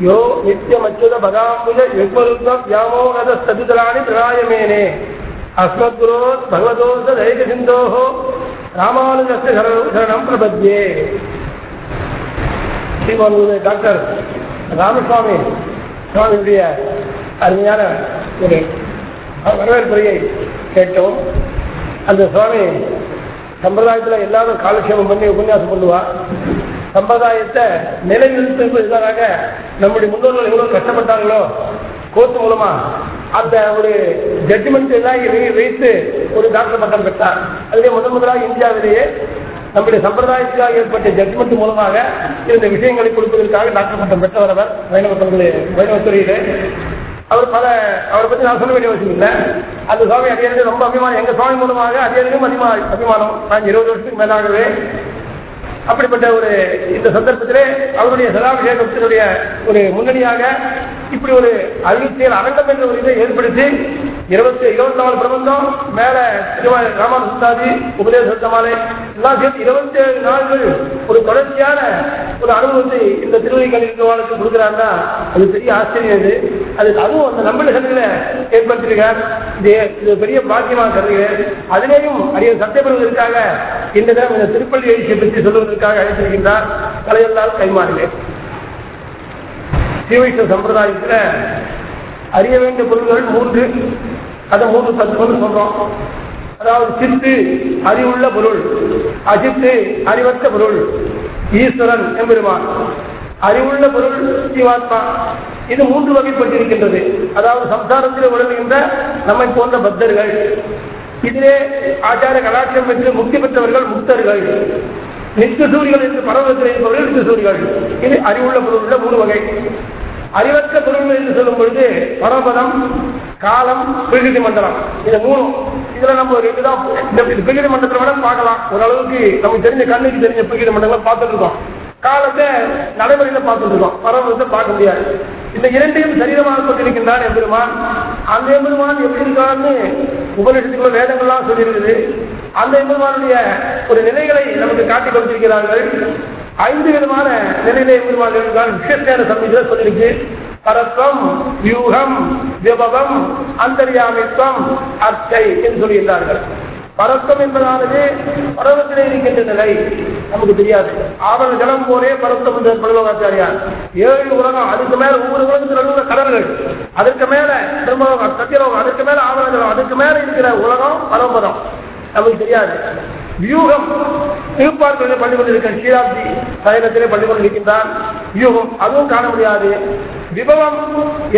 யோ நித்தியமச்சுத பதாம்புஜ யுக்மருத்தம் வியாமோகத சதுதலானி பிராயமேனே அஸ்மத்குரோ பகவதோச தைக சிந்தோஹோ ராமானுஜஸ்ய சரணம் சரணம் பிரபத்யே ஸ்ரீமான் டாக்டர் ராமசுவாமி சுவாமியுடைய அருமையான ஒரு வரவேற்புரையை கேட்டோம் அந்த சுவாமி சம்பிரதாயத்தில் எல்லாரும் காலக்ஷேபம் பண்ணி உபன்யாசம் பண்ணுவா சம்பிரதாயத்தை நிலைநிறுத்துவதற்காக நம்முடைய முன்னோர்கள் எவ்வளவு கஷ்டப்பட்டாங்களோ கோர்ட் மூலமா அந்த ஒரு ஜட்ஜ்மெண்ட் எல்லாம் வைத்து ஒரு டாக்டர் பட்டம் பெற்றார். அதுவே முதன் முதலாக இந்தியாவிலேயே நம்முடைய சம்பிரதாயத்திற்காக ஏற்பட்ட ஜட்ஜ்மெண்ட் மூலமாக இந்த விஷயங்களை கொடுப்பதற்காக டாக்டர் பட்டம் பெற்றவர் அவர் வைணவ பல்கலை வைணவத்துறையிலே அவர் பல அவரை பத்தி நான் சொல்ல வேண்டிய அவசியம் இல்லை. அந்த சுவாமி அடியாருக்கு ரொம்ப அபிமானம். எங்க சுவாமி மூலமாக அடியாருக்கும் அதிகமா அபிமானம். நான் இருபது வருஷத்துக்கு மேலாகவே அப்படிப்பட்ட ஒரு இந்த சந்தர்ப்பத்திலே அவருடைய சதாபிஷேகத்தினுடைய ஒரு முன்னணியாக இப்படி ஒரு அறிவியல் அரங்கம் என்ற ஒரு இதை ஏற்படுத்தி இருபத்தி இருபத்தி நாலு பிரபந்தம் மேல ராமன் ராமானுசாதி உபதேச சத்தமாலை எல்லாம் சேர்த்து இருபத்தி ஏழு நாள்கள் ஒரு தொடர்ச்சியான ஒரு அனுபவத்தை இந்த திருவள்ளிக்கல் இருக்கிறவர்களுக்கு கொடுக்குறாருன்னா அது பெரிய ஆச்சரியம் இது. அது அதுவும் அந்த நம்பள சந்தையில இது பெரிய பாக்கியமாக கருதுகிறேன் அதிலேயும் அரிய சத்தியப்படுவதற்காக இந்த நேரம் இந்த திருப்பள்ளி எழுச்சியை பற்றி சொல்வதற்காக அழைத்திருக்கின்றார். கலையெல்லாம் கைமாறினேன் ஸ்ரீவைஷ்ணவ சம்பிரதாயத்தில் அறிய வேண்டிய பொருள்கள் மூன்று. அதை மூன்று தத்துவம் சொல்றோம். அதாவது சித்து அறிவுள்ள பொருள் அஜித்து அறிவற்ற பொருள் ஈஸ்வரன் எம்பெருமான். அறிவுள்ள பொருள் ஜீவாத்மா. இது மூன்று வகைப்பட்டிருக்கின்றது. அதாவது சம்சாரத்தில் உழல்கின்ற நம்மை போன்ற பக்தர்கள் இதிலே ஆச்சார கலாச்சாரம் பெற்று முக்தி பெற்றவர்கள் முக்தர்கள். நித்தியசூரிகள் என்று பரவத்தில் இருப்பவர்கள் நித்தியசூரிகள் இது அறிவுள்ள பொருளுள்ள மூணு வகை. அறிவற்ற பொருள் என்று சொல்லும் பொழுது பரபதம் காலம் பிரகிருதி மண்டலம். இது மூணு இதுல நம்ம ஒரு இந்த பிரகிருதி மண்டலத்தை விட பார்க்கலாம். ஓரளவுக்கு நமக்கு தெரிஞ்ச கண்ணுக்கு தெரிஞ்ச பிரகிருதி மண்டலம் பார்த்துட்டு இருக்கோம் காலத்தை நடைமுறையில பார்த்துட்டு இருக்கோம் பரவத்தை பார்க்க முடியாது. இந்த இரண்டையும் சரீரமாக கொண்டிருக்கின்றான் எம்பெருமான். அந்த எம்பெருமான் எப்படி இருக்கான்னு உபநிஷத்துக்குள்ள வேதங்கள்லாம் சொல்லியிருக்குது. அந்த எம்பெருமானுடைய ஒரு நிலைகளை நமக்கு காட்டி கொடுத்திருக்கிறார்கள். ஐந்து விதமான நிலையிலே எம்பெருமான் இருக்கிறார் விசேஷமான சமயத்தில் சொல்லியிருக்கு. பரத்வம் வியூகம் விபவம் அந்தரியாமித்வம் அர்ச்சை என்று சொல்லியிருந்தார்கள் பரத்தம் என்பதானது பரவத்திலே இருக்கின்ற நிலை. நமக்கு தெரியாது. ஆவல் ஜலம் போலே பரத்தம் என்ற பரலோகாச்சாரியார் ஏழு உலகம் அதுக்கு மேல ஒவ்வொரு உலகத்தில் உள்ள கடல்கள் அதுக்கு மேல திருமலோகம் சத்தியலோகம் அதுக்கு மேல ஆவண ஜலம் அதுக்கு மேல இருக்கிற உலகம் பரமபதம். நமக்கு தெரியாது. வியூகம் திருப்பார்களை பண்ணி கொண்டிருக்கிற ஸ்ரீராப்தி சயனத்திலே பண்ணி கொண்டிருக்கின்றான் வியூகம் அதுவும் காண முடியாது. விபவம்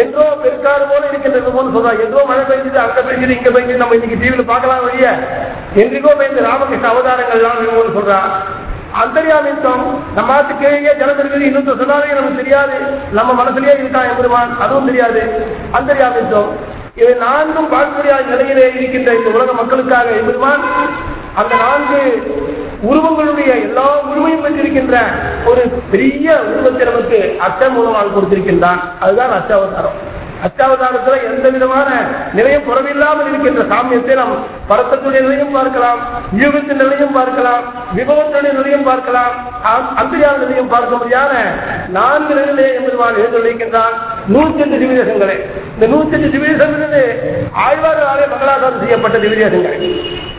என்றோ பெருக்காறு போல இருக்கின்றது போல சொல்றான் எங்கோ மழை பெய்ஞ்சது அங்க பெய்ஞ்சது இங்க பெய்ஞ்சது. நம்ம இன்னைக்கு டிவியில் பார்க்கலாம் வழிய. என்றைக்கோ பெய்ஞ்ச ராமகிருஷ்ண அவதாரங்கள் எல்லாம் சொல்றான் அந்தரியாமித்தம் நம்ம நாட்டு கீழே ஜலம் இருக்குது. இன்னும் சொன்னாலே நமக்கு தெரியாது. நம்ம மனசுலயே இருக்கா எம்பெருமான்? அதுவும் தெரியாது. அந்தரியாமித்தம் இவை நான்கும் பார்க்கக்கூடிய நிலையிலே இருக்கின்ற இந்த உலக மக்களுக்காக எம்பெருமான் அந்த நான்கு உருவங்களுடைய எல்லா உரிமையும் பெற்றிருக்கின்ற ஒரு பெரிய உருவத்தை நமக்கு அச்சம் மூலமாக கொடுத்திருக்கின்றான். அதுதான் அச்சாவதாரம் அச்சாவதாரத்துல எந்த விதமான நிலையும் குறைவில்லாமல் இருக்கின்ற சாமியத்தை நாம் பரத்தத்துடைய நிலையும் பார்க்கலாம் யூகத்தின் நிலையும் பார்க்கலாம் விபவத்துடைய நிலையும் பார்க்கலாம் அந்திரியான நிலையும் பார்க்க முடியாத நான்கு நிலையிலே எம்பெருமான் எழுந்துள்ளிருக்கின்றான் நூத்தி எட்டு திவிதேசங்களே. இந்த நூத்தி எட்டு திவிதேசங்களே ஆழ்வார்களாலே மங்களாசாரம் செய்யப்பட்ட திவிதேசங்கள்.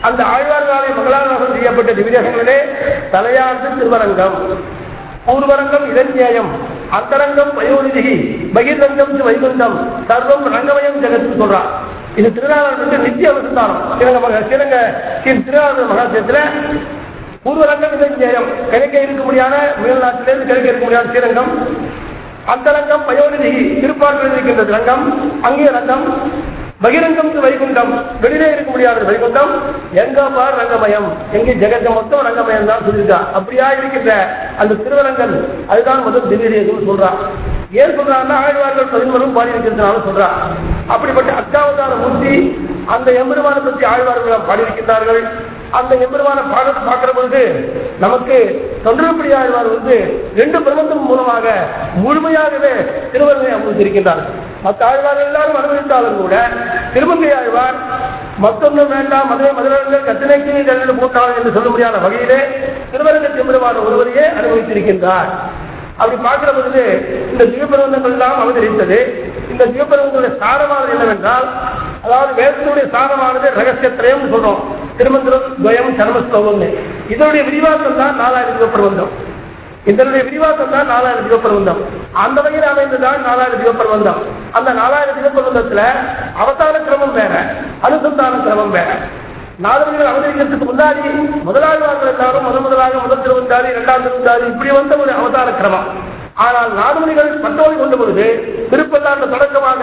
அந்த ஆழ்வார்களாலே மங்களாசாரம் செய்யப்பட்ட திவிதேசங்களிலே தலையாண்டு திருவரங்கம். பூர்வரங்கம் இளஞ்சியம் அந்தரங்கம் வயோநிதி பகிர்ரங்கம் வைகுண்டம் சர்வம் ரங்கமயம் ஜெகத்து சொல்றான் இது திருநாளர் நித்திய அவசந்தானம் ஸ்ரீரங்க மகா ஸ்ரீ திருநாளர் மகாசியத்துல பூர்வரங்கம் இளஞ்சியம் கிழக்கே இருக்க முடியாத மேல்நாட்டிலிருந்து கிழக்க இருக்க முடியாத ஸ்ரீரங்கம். அந்தரங்கம் வயோநிதி திருப்பார்வையில் இருக்கின்றது ரங்கம் அங்கே ரங்கம் பகிரங்கம் வைகுண்டம். வெளியிலே இருக்க முடியாத. வைகுண்டம் எங்க பார் ரங்கமயம்? எங்கே ஜெகத்த மொத்தம் ரங்கமயம் தான் சொல்லியிருக்கா. அப்படியா இருக்கின்ற அந்த திருவரங்கன். அதுதான் முதல் திவ்யதேசம் சொல்றான் ஏன் சொல்றாங்கன்னா ஆழ்வார்கள் பதின்மரும் பாடி சொல்றான் அப்படிப்பட்ட அச்சாவதார மூர்த்தி அந்த எம்பெருமான பற்றி ஆழ்வார்கள் பாடியிருக்கின்றார்கள். அந்த எம்பெருமான பாடத்தை பார்க்கிற பொழுது நமக்கு தொண்டர்படியாழ்வார் வந்து ரெண்டு பிரபந்தம் மூலமாக முழுமையாகவே திருவருமை அமுதிருக்கின்றார்கள் மற்ற ஆழ்வார்கள் எல்லாரும் அனுபவித்தாலும் கூட திருமங்கை ஆழ்வார் மற்றொன்றும் வேண்டாம் மதுரை மதுரங்கள் கத்தினைக்கு நின்று போட்டாலும் என்று சொல்ல முடியாத வகையிலே திருவரங்க எம்பெருமான ஒருவரையே அனுபவித்திருக்கின்றார். அப்படி பார்க்கிற பொழுது இந்த திவ்யபிரபந்தங்கள் எல்லாம் அவதரித்தது. இந்த திவ்யபிரபந்தங்களுடைய சாரமானது என்னவென்றால் அதாவது வேதத்தினுடைய சாதமானது ரகசியத்திரயம் சொல்றோம். திருமந்திரம் துவயம் சர்மஸ்லோகம்னு இதனுடைய விரிவாக்கம் தான் நாலாயிரம் திவ்யபிரபந்தம் இதனுடைய விரிவாக்கம் தான் நாலாயிரம் திவப்பிரபந்தம் அந்த வகையில் அமைந்ததான் நாலாயிரம் திவப்பிரபந்தம் அந்த நாலாயிரம் திவப்பிரபந்தத்துல அவதார கிரமம் வேற அனுசந்தான கிரமம் வேற. நாதவர்கள் அவதரிக்கிறதுக்கு முன்னாடி முதலாளிவார்கள் இருந்தாலும் முதல் முதலாக முதல் திருவந்தாரி இரண்டாம் திருவந்தாரி இப்படி வந்த ஒரு அவதார கிரமம் ஆனால் நாடுமணிகள் பட்டோடு கொண்ட பொழுது திருப்பல்லாண்டு தொடக்கமாக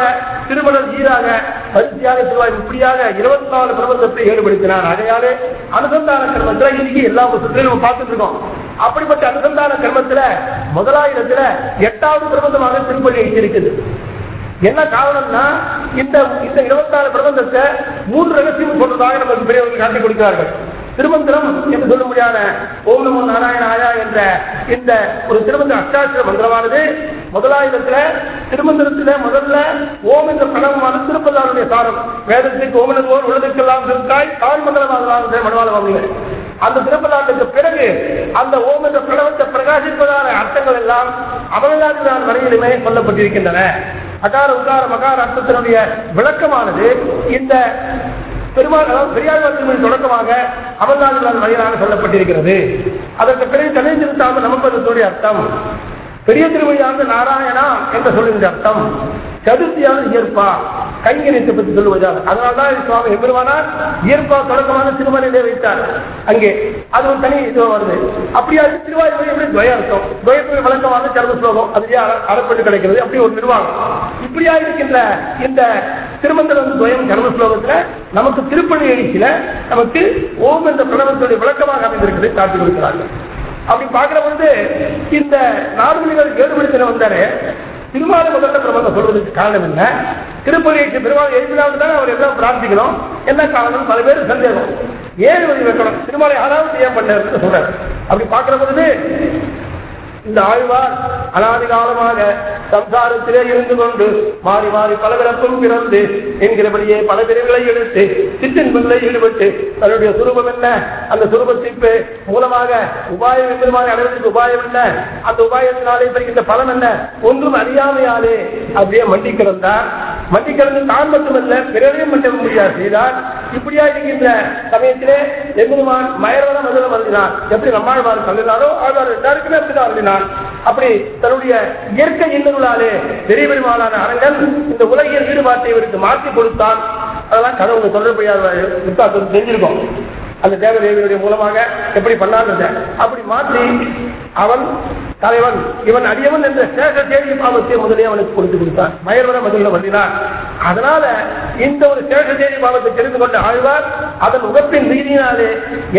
திருமணம் ஈராக பரிசியாக திருவாய் இப்படியாக இருபத்தி நாலு பிரபந்தத்தை ஈடுபடுத்தினார் ஆகையாலே அனுசந்தான கர்மத்தில் இன்னைக்கு எல்லா புத்தகத்திலையும் நம்ம பார்த்துட்டு இருக்கோம். அப்படிப்பட்ட அனுசந்தான கர்மத்தில் முதலாயிரத்துல எட்டாவது பிரபந்தமாக திருப்பள்ளி இருக்குது என்ன காரணம்னா இந்த இந்த இருபத்தி நாலு பிரபந்தத்தை மூன்று ரகசியம் சொல்றதாக நமக்கு பெரியவர்கள் காட்டிக் கொடுக்கிறார்கள். திருமந்திரம் என்று சொல்ல முடியாத ஓம் நமோ நாராயண ஆயா என்ற இந்த ஒரு திருமந்திர அஷ்டாட்சர மந்திரமானது முதலாயிரத்துல திருமந்திரத்துல முதல்ல ஓம் என்ற பிரணவமான திருப்பதாருடைய சாரம். வேதத்துக்கு ஓமனோர் உலகத்துக்கெல்லாம் திருத்தாய் தாய் மந்திரமாக மனவாளம் அந்த திருப்பலாட்டுக்கு பிறகு அந்த ஓம் என்ற பிரணவத்தை பிரகாசிப்பதான அர்த்தங்கள் எல்லாம் அமலநாதினான் வரையிலுமே சொல்லப்பட்டிருக்கின்றன. அகார உகார மகார அர்த்தத்தினுடைய விளக்கமானது இந்த பெருமாள் அதாவது பெரியாழ்வார் தொடக்கமாக அமர்நாதினால் வழியாக சொல்லப்பட்டிருக்கிறது. அதற்கு பிறகு தனி திருத்தாமல் நமக்கு அதனுடைய அர்த்தம். பெரிய திருமொழியானது நாராயணா என்று சொல்லுகின்ற அர்த்தம். சதுர்த்தியான இயற்பா கைங்கரியத்தை பற்றி சொல்லுவதால் அதனால்தான் சுவாமி எம்பெருமானார் இயற்பா தொடக்கமான திருமலையிலே வைத்தார். அங்கே அது ஒரு தனி இது வருது. அப்படியா திருவாயூர் எப்படி துவய அர்த்தம் துவயத்துறை வழக்கமான சர்வ ஸ்லோகம் அதுலேயே அறப்பட்டு கிடைக்கிறது. அப்படி ஒரு நிர்வாகம். இப்படியா இருக்கின்ற இந்த திருமந்திரம் துவயம் கர்ம ஸ்லோகத்துல நமக்கு திருப்பணி எழுச்சியில நமக்கு ஓம் என்ற பிரணவத்துடைய விளக்கமாக அமைந்திருக்கிறது காட்டி கொடுக்கிறார்கள் அப்படி பாக்குற பொழுது இந்த நார்மலிகள் ஏழுபடுத்தின வந்தாரு திருமாலை முதல்ல பிரபந்தம் சொல்வதற்கு காரணம் என்ன? திருப்பதிக்கு பெருமாள் எழுதினாலும் தான் அவர் எல்லாம் பிரார்த்திக்கணும். என்ன காரணம்? பல பேர் சந்தேகம். ஏழு வழி வைக்கணும் திருமாலை யாராவது ஏன் பண்ண சொல்றாரு. அப்படி பாக்குற பொழுது இந்த ஆழ்வார் அனாதி காலமாக சம்சாரத்திலே இருந்து கொண்டு மாறி மாறி பல பிறப்பும் பிறந்து என்கிறபடியே பல பிரிவுகளை எடுத்து சிற்றின்பங்களை ஈடுபட்டு தன்னுடைய சுரூபம் என்ன? அந்த சுரூபத்திற்கு மூலமாக உபாயம் எம்பெருமானை அடைவதற்கு உபாயம் என்ன? அந்த உபாயத்தினாலே பெறுகின்ற பலன் என்ன? ஒன்றும் அறியாமையாலே அப்படியே மண்டி கிடந்தார் மண்டி கிடந்து தான் மட்டுமல்ல பிறரையும் மட்டும் முடியாது செய்தார் இப்படியா இருக்கின்ற சமயத்திலே எம்பெருமான் மயரோட மதுரை வருகிறார் எப்படி நம்மாழ்வார் சொல்லினாரோ ஆழ்வார் எல்லாருக்குமே அப்படிதான் வருகிறார் அப்படி தன்னுடைய இயற்கை இன்னர்களாலே பெரிய பெருமாளான அரங்கன் இந்த உலகியல் ஈடுபாட்டை இவருக்கு மாற்றி கொடுத்தான். அதெல்லாம் கடவுள் சொல்ல தெரிஞ்சிருக்கோம். அந்த தேவதேவியுடைய மூலமாக எப்படி பண்ணாங்க அப்படி மாற்றி அவன் தலைவன் இவன் அடியவன் என்ற சேஷ தேவி பாவத்தை முதலே அவனுக்கு கொடுத்து கொடுத்தான். மயர்வன முதல்ல வந்தினான் அதனால இந்த ஒரு சேஷ தேவி பாவத்தை தெரிந்து கொண்ட ஆழ்வார் அதன் உகப்பின் ரீதியினாலே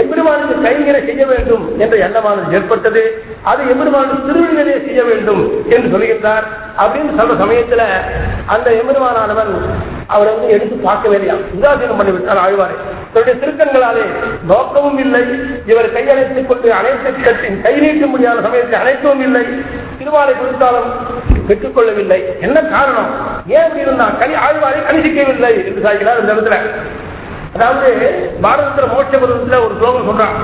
எம்பெருமானுக்கு கைவினை செய்ய வேண்டும் என்ற எண்ணமானது ஏற்பட்டது. அது எம்பெருமானுக்கு திருவிழிகளே செய்ய வேண்டும் என்று சொல்கின்றார். அப்படின்னு சொல்ற சமயத்துல அந்த எம்பெருமானவன் அவரை வந்து எடுத்து பார்க்க வேண்டிய உதாசீனம் பண்ணிவிட்டார் ஆழ்வாரை. தன்னுடைய திருக்கண்களாலே நோக்கமும் இல்லை. இவர் கையழைத்துக் கொண்டு அனைத்தின் கை நீட்ட முடியாத சமயத்தில் அனைத்தும் இல்லை. திருவாலை கொடுத்தாலும் பெற்றுக்கொள்ளவில்லை என்ன காரணம்? ஏன் இருந்தால் கனி ஆழ்வாரை கணிசிக்கவில்லை என்று சாய்கிறார் இந்த இடத்துல. அதாவது பாரதத்துல மோட்ச பருவத்துல ஒரு ஸ்லோகம் சொல்றான்.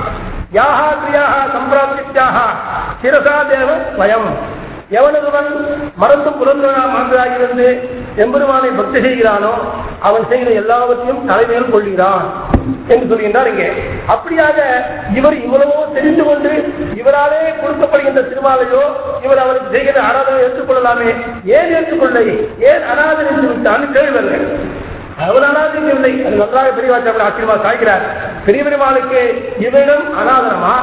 யாஹா கிரியாக சம்பிராப்தியாக சிரசா தேவ ஸ்வயம் எவனொருவன் மறந்தும் புலந்தனா மாந்தராகிருந்து எம்பெருமானை பக்தி செய்கிறானோ அவன் செய்கிற எல்லாவற்றையும் தலைமையில் கொள்கிறான் என்று சொல்கின்றார் இங்கே. அப்படியாக இவர் இவ்வளவோ தெரிந்து கொண்டு இவராலே கொடுக்கப்படுகின்ற திருமாலையோ இவர் அவருக்கு செய்கிற ஆராதனை ஏற்றுக்கொள்ளலாமே. ஏன் ஏற்றுக்கொள்ளை ஏன் அனாதரித்து விட்டான்னு கேள்வர்கள் அவர் இல்லை. அது நன்றாக பெரியவாச்சாமல் ஆச்சரியமா சாய்க்கிறார். பெரிய பெருமாளுக்கு இவரிடம் அனாதனமா?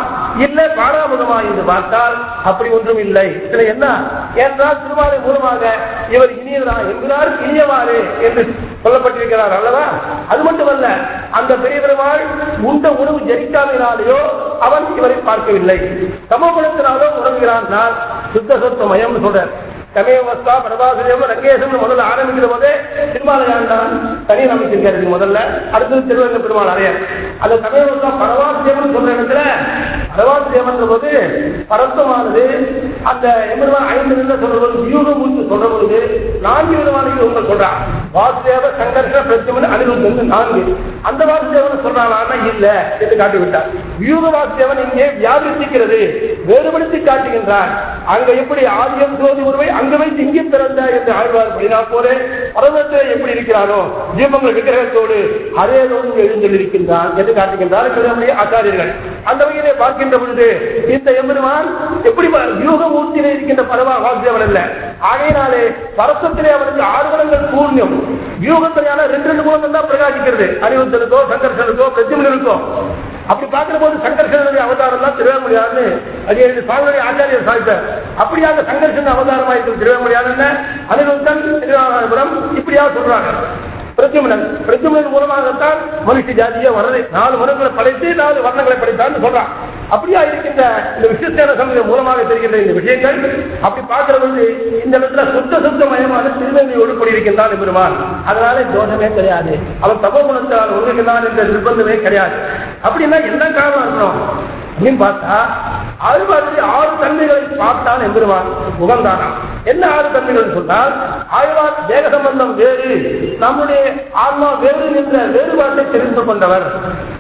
இல்ல பாராமுகமா என்று பார்த்தால் அப்படி ஒன்றும் இல்லை. இதுல என்ன? ஏனென்றால் திருமாலை மூலமாக இவர் இனியதா எங்கிறார் இனியவாறு என்று சொல்லப்பட்டிருக்கிறார் அல்லவா? அது மட்டுமல்ல அந்த பெரிய பெருமாள் உண்ட உணவு ஜெயிக்காதனாலேயோ அவன் இவரை பார்க்கவில்லை. சமகுணத்தினாலோ உணவுகிறான் சுத்த சொத்த மயம் சொல்றார். சமயவஸ்தா பிரபாசுரம் ரங்கேசம் முதல்ல ஆரம்பிக்கிற போதே திருமாலையாண்டான் தனியாக அமைச்சிருக்காரு முதல்ல. அடுத்தது திருவங்க பெருமாள் அறையர் அந்த சமயவஸ்தா பரவாசியம்னு சொல்ற இடத்துல பரவாசியம் போது பரத்தமானது அந்த எம்பெருமான் ஐந்து நிலை சொல்ற வியூகம் உண்டு சொல்ற பொழுது நான்கு விதமான யூகங்கள் சொல்றான் வாசுதேவ சங்கர்ஷ பிரத்யமன் அனிருத்தன் நான்கு. அந்த வாசுதேவன் சொல்றானா இல்ல என்று காட்டிவிட்டார். வியூக வாசுதேவன் இங்கே வியாபித்திக்கிறது வேறுபடுத்தி காட்டுகின்றார். அங்க எப்படி ஆதியம் சோதி உருவை அங்க வைத்து இங்கே பிறந்த என்று ஆழ்வார் பண்ணினா போல பரவத்தில் எப்படி இருக்கிறானோ தீபங்கள் விக்கிரகத்தோடு அரேதோடு எழுந்திருக்கின்றான் என்று காட்டுகின்றார் நம்முடைய ஆச்சாரியர்கள். அந்த வகையிலே பார்க்கின்ற பொழுது இந்த எம்பெருமான் எப்படி வியூகம் வியூகமூர்த்தியிலே இருக்கின்ற பரவா வாசுதேவன் அல்ல. ஆகையினாலே பரசத்திலே அவனுக்கு ஆர்வலங்கள் பூர்ணியம் வியூகத்திலேயான ரெண்டு ரெண்டு குணங்கள் தான் பிரகாசிக்கிறது. அனிருத்தனுக்கோ சங்கர்ஷனுக்கோ பிரத்யுமனுக்கோ அப்படி பார்க்கிற போது சங்கர்ஷனுடைய அவதாரம் தான் திருவேமுடியான்னு அது எனக்கு சுவாமியுடைய ஆச்சாரியர் சாதித்தார் அப்படியாக சங்கர்ஷன் அவதாரமாக இருக்கிற திருவேமுடியான்னு அனிருத்தன் திருவாரபுரம் இப்படியா சொல்றாங்க. பிரத்யுமனன். பிரத்யுமனன் மூலமாகத்தான் மனுஷ ஜாதியை வர்றது நாலு மனுக்களை படைத்து நாலு வர்ணங்களை படைத்தான்னு சொல்றான். அப்படியா இருக்கின்ற இந்த விசிஷ்டன சமயம் மூலமாக தெரிகின்ற இந்த விஷயங்கள்? அப்படி பார்க்கிற பொழுது இந்த இடத்துல சுத்த சுத்த மயமான திருநங்கையோடு கூடியிருக்கின்றான் பெருமான் அதனால தோஷமே கிடையாது. அவன் தப குணத்தால் ஒழுங்குகிறான் என்ற நிர்பந்தமே கிடையாது. அப்படின்னா என்ன காரணம் இருக்கணும்? அப்படின்னு பார்த்தா அது ஆழ்வாருடைய ஆறு தன்மைகளை பார்த்தான் எம்பெருமான். உகந்தானா என்ன ஆறு தன்மைகள் சொன்னால் ஆழ்வார் தேக சம்பந்தம் வேறு நம்முடைய ஆன்மா வேறு என்ற வேறுபாட்டை தெரிந்து கொண்டவர்.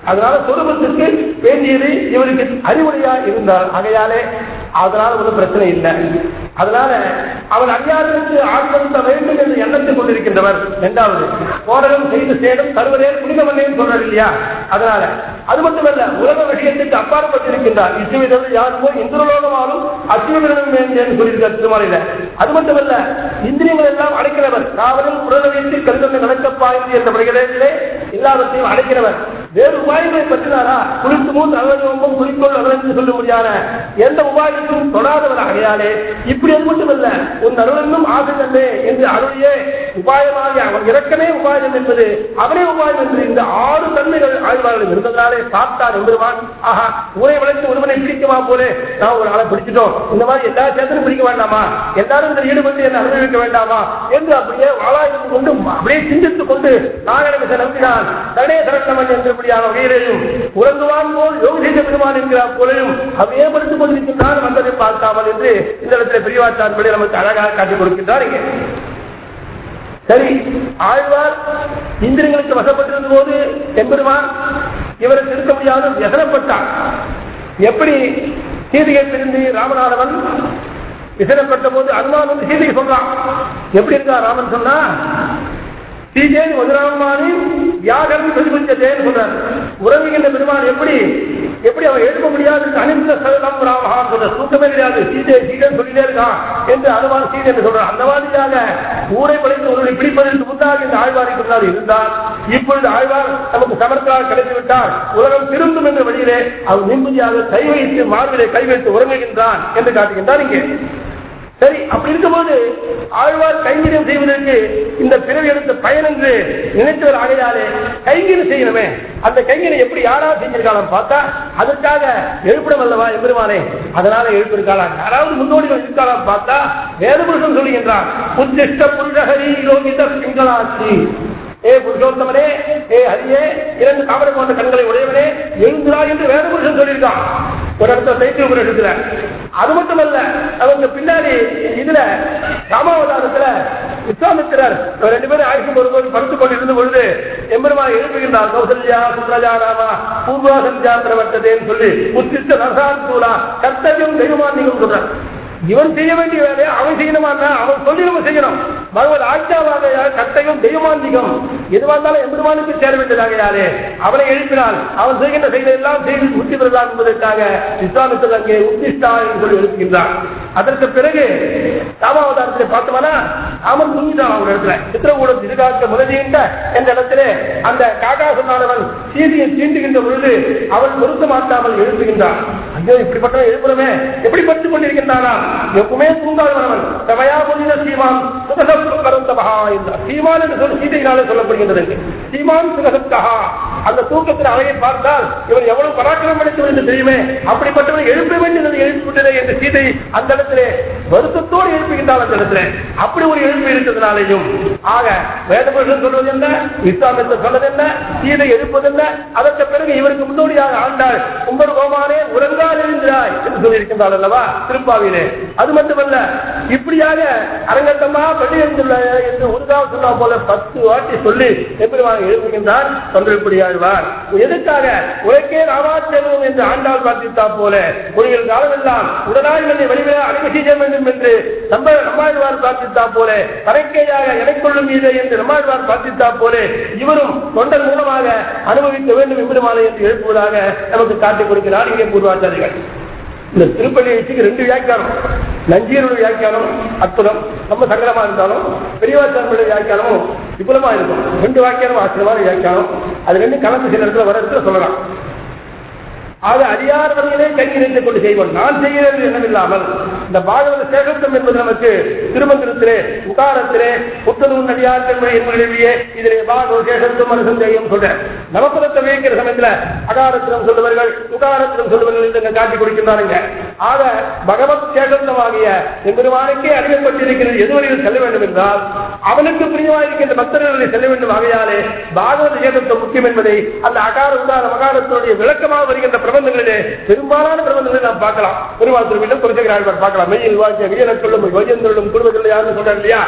அதனால சொருபத்திற்கு வேண்டியது இவருக்கு அறிவுரையா இருந்தார் ஆகையாலே அதனால ஒன்றும் பிரச்சனை இல்லை. அதனால அவன் அஞ்ஞானத்துக்கு ஆட்கொடுத்த வேண்டும் என்று எண்ணத்தை கொண்டிருக்கின்றவர். இரண்டாவது போரகம் செய்து சேடும் தருவதே புனிதமன்னேன்னு சொல்றாரு இல்லையா அதனால அது மட்டுமல்ல உலக விஷயத்துக்கு அப்பாற்பட்டிருக்கின்றார். இசுவிதம் யாருமோ இந்திரலோகமாலும் அச்சுவிதம் என்று சொல்லியிருக்கார் திருமலையில அது மட்டுமல்ல இந்திரியங்கள் எல்லாம் அடைக்கிறவர் காவலும் குரல் வைத்து கருத்தமை நடக்கப்பா என்ற பிரகடனத்திலே எல்லாவற்றையும் அடைக்கிறவர். வேறு உபாயங்களை பற்றினாரா? குளித்து மூன்று அகலோகம் குறிக்கோள் அகலந்து சொல்ல முடியாத எந்த உபாயத்தும் தொடாதவர் ஆகையாலே இப்படி இப்படி அது மட்டுமல்ல உன் அருளென்னும் ஆகுதல்லே என்று அருளியே உபாயமாக அவன் இறக்கமே உபாயம் என்பது அவனே உபாயம் என்று இந்த ஆறு தன்மைகள் ஆய்வாளர்கள் இருந்ததாலே சாப்பிட்டார் என்பதுவான் ஆஹா ஊரை வளர்த்து ஒருவனை பிடிக்குமா போலே? நான் ஒரு ஆளை பிடிச்சிட்டோம். இந்த மாதிரி எல்லா சேர்த்தும் பிடிக்க வேண்டாமா? எல்லாரும் இதில் ஈடுபட்டு என்ன அனுபவிக்க வேண்டாமா? என்று அப்படியே வாழாயிருந்து கொண்டு அப்படியே சிந்தித்துக் கொண்டு நாகரமிச நம்பினான். தடே சரணமன் என்றபடியான வகையிலேயும் உறங்குவான் போல் யோக செய்த பெருமான் என்கிறார் போலையும் அப்படியே படுத்துக் கொண்டிருக்கின்றான் வந்ததை பார்க்காமல் என்று இந்த இடத்துல பெரிய படி நமக்கு அழகாக காட்டிக் கொடுக்கின்றார் சரி ஆழ்வார் இந்திரங்களுக்கு வசப்பட்டிருந்த போது எம்பெருமான் இவரை திருத்த முடியாத விசனப்பட்டார். எப்படி சீதையை திருந்தி ராமநாதவன் விசனப்பட்ட போது அனுமான் வந்து சீதையை சொல்றான். எப்படி இருக்கா ராமன் சொன்னா சீதேன் மதுராமானி வியாகரன் பிரதிபலித்த தேன் சொல்றார். உறவுகின்ற பெருமான் எப்படி எப்படி அவன் எழுப்ப முடியாது அனிந்த சரணம் ராமஹான் சொல்ற சூட்டமே கிடையாது. சீதை சீதன் சொல்லிட்டே இருக்கான் என்று அனுமான் சீதை என்று சொல்றான். அந்த மாதிரியாக ஊரை படைத்து ஒருவரை பிடிப்பதற்கு முன்னால் இந்த ஆழ்வாரை சொன்னார் இருந்தால் இப்பொழுது ஆழ்வார் நமக்கு சமர்த்தால் கிடைத்து விட்டால் உலகம் திரும்பும் என்ற வழியிலே அவன் நிம்மதியாக கை வைத்து மார்பிலே கை வைத்து உறங்குகின்றான் என்று காட்டுகின்றார் இங்கே. சரி அப்படி இருக்கும்போது ஆழ்வார் கைங்கரியம் செய்வதற்கு இந்த பிறவி எடுத்த பயன் என்று நினைத்தவர் ஆகையாலே கைங்கரியம் செய்யணுமே. அந்த கைங்கரியம் எப்படி யாரா செஞ்சிருக்காலும் பார்த்தா அதற்காக எழுப்பிடம் அல்லவா எம்பெருமானே? அதனால எழுப்பியிருக்காளாம். யாராவது முன்னோடிகள் இருக்காளாம் பார்த்தா வேதபுருஷன் சொல்லுகின்றான் உத்திஷ்ட புருஷஹரி யோகித சிங்களாட்சி ஏ புருஷோத்தமனே ஏ ஹரியே இரண்டு தாமரை போன்ற கண்களை உடையவனே எழுந்துரா என்று வேதபுருஷன் சொல்லியிருக்கான். ஒரு இடத்துல சைத்திய உபநிஷத்துல அது மட்டுமல்ல அவங்க பின்னாடி இதுல ராமாவதாரத்துல விஸ்வாமித்திரர் ரெண்டு பேரும் ஆயுஷம் வரும்போது படுத்துக் கொண்டிருந்த பொழுது எம்பெருமான் எழுப்புகின்றார் கௌசல்யா சுந்தரஜா ராமா பூர்வா சந்தியா பிரவர்த்ததேன்னு சொல்லி உத்திஷ்ட நரசான் சூலா கர்த்தவியம் தெய்வமானியம் சொல்றார். இவன் செய்ய வேண்டிய வேலையை அவன் செய்யணுமா அவன் சொல்லி நம்ம செய்யணும். பகவத் ஆட்சாவாக சட்டையும் தெய்வமாந்திகம். எதுவாக இருந்தாலும் எம்பெருமானுக்கு சேர வேண்டியதாக யாரு? அவனை எழுப்பினால் அவன் செய்கின்ற செய்த எல்லாம் செய்து உத்தி பெறலாம் என்பதற்காக இஸ்லாமத்தில் அங்கே உத்திஷ்டா என்று சொல்லி எழுப்புகின்றான் அதற்கு பிறகு ராமாவதாரத்தில் பார்த்தோம்னா அவன் துணிதான் அவன் இடத்துல. சித்திரகூடம் திருகாக்க முதலீண்ட என்ற இடத்திலே அந்த காக்கா சொன்னானவன் சீதியை தீண்டுகின்ற பொழுது அவன் பொருத்த மாட்டாமல் எழுப்புகின்றான். ஐயோ இப்படிப்பட்டவன் எழுப்புறமே. எப்படி படுத்துக் கொண்டிருக்கின்றானா? எப்பவுமே தூங்காதவனவன் தமையா புனித சீமான் சுகசப்து கருந்தபகா என்றார் சீமான் என்று சொல்லி சீதையினாலே சொல்லப்படுகின்றது சீமான் சுகசப்தகா அந்த தூக்கத்தில் அவையை பார்த்தால் இவர் எவ்வளவு பராக்கிரம் படைத்தவர் என்று தெரியுமே? அப்படிப்பட்டவர் எழுப்ப வேண்டியது எழுப்பிவிட்டதே என்ற சீதை அந்த இடத்திலே வருத்தத்தோடு எழுப்புகின்றால் அந்த இடத்துல. அப்படி ஒரு எழுப்பு இருக்கிறதுனாலையும். ஆக வேதபுருஷன் சொல்வது என்ன? இஸ்லாமத்தை சொன்னது என்ன? சீதை எழுப்பது என்ன? அதற்கு பிறகு இவருக்கு முன்னோடியாக ஆண்டாள் உங்கள் கோமானே உறங்கால் எழுந்தாய் என்று சொல்லியிருக்கின்றாள் அல்லவா? திருப்பாவிலே. அது மட்டுமல்ல இப்படியாக அரங்கத்தமா பள்ளி எழுந்துள்ள என்று உருகாவ சொன்னா போல பத்து வாட்டி சொல்லி எப்படி எழுப்புகின்றார். தொண்டர்படி ஆழ்வார் எதுக்காக? உலகே செல்வோம் என்று ஆண்டாள் பிரார்த்தித்தா போல. மொழிகள் காலமெல்லாம் உடனாய் என்னை வழிவிட செய்ய வேண்டும் என்று நம்ம நம்மாழ்வார் பிரார்த்தித்தா போல. தனக்கேயாக எனக்குள்ளும் இல்லை என்று நம்மாழ்வார் பிரார்த்தித்தா போல. இவரும் தொண்டர் மூலமாக அனுபவிக்க வேண்டும் எம்பெருமானை என்று எழுப்புவதாக நமக்கு காட்டிக் கொடுக்கிறார் இங்கே பூர்வாச்சாரிகள். இந்த திருப்பள்ளி எழுச்சிக்கு ரெண்டு வியாக்கியானம் நஞ்சீரோட வியாக்கியானம் அற்புதம் ரொம்ப சங்கடமா இருந்தாலும் பெரியவாச்சாரனுடைய வியாக்கியானமும் விபுலமா இருக்கும். ரெண்டு வாக்கியானம் ஆச்சரியமான வியாக்கியானம். அது ரெண்டு கலந்து சில இடத்துல வர இடத்துல சொல்லலாம் ஆக அறியாதவர்களே கை கொண்டு செய்வோம். நான் செய்கிறது என்னமில்லாமல் இந்த பாகவத சேகத்தம் என்பது நமக்கு திருமந்திரத்திலே உகாரத்திலே புத்தனூர் நடிகார்கள் என்னுடைய இதிலே பாகவத சேகத்தும் மனசந்தேகம் சொல்ற. நவபுரத்தை வைக்கிற சமயத்துல அகாரத்திலும் சொல்லுவார்கள் உகாரத்திலும் சொல்லுவார்கள் என்று காட்டி கொடுக்கின்றாருங்க. ஆக பகவத் சேகந்தமாகிய எம்பெருமானுக்கே அறியப்பட்டிருக்கிறது. எதுவரையில் செல்ல வேண்டும் என்றால் அவனுக்கு பிரியமாயிருக்கின்ற பக்தர்களை செல்ல வேண்டும். ஆகையாலே பாகவத சேகத்தம் முக்கியம் என்பதை அந்த அகார உதார மகாரத்தினுடைய விளக்கமாக வருகின்ற பிரபந்தங்களிலே பெரும்பாலான பிரபந்தங்களை நாம் பார்க்கலாம். பெருமாள் திருவிழம் பார்க்கலாம். மெய்யில் வாக்கிய வீரர்களும் சொல்லும் குடும்பத்தில் யாருன்னு சொல்றாரு இல்லையா?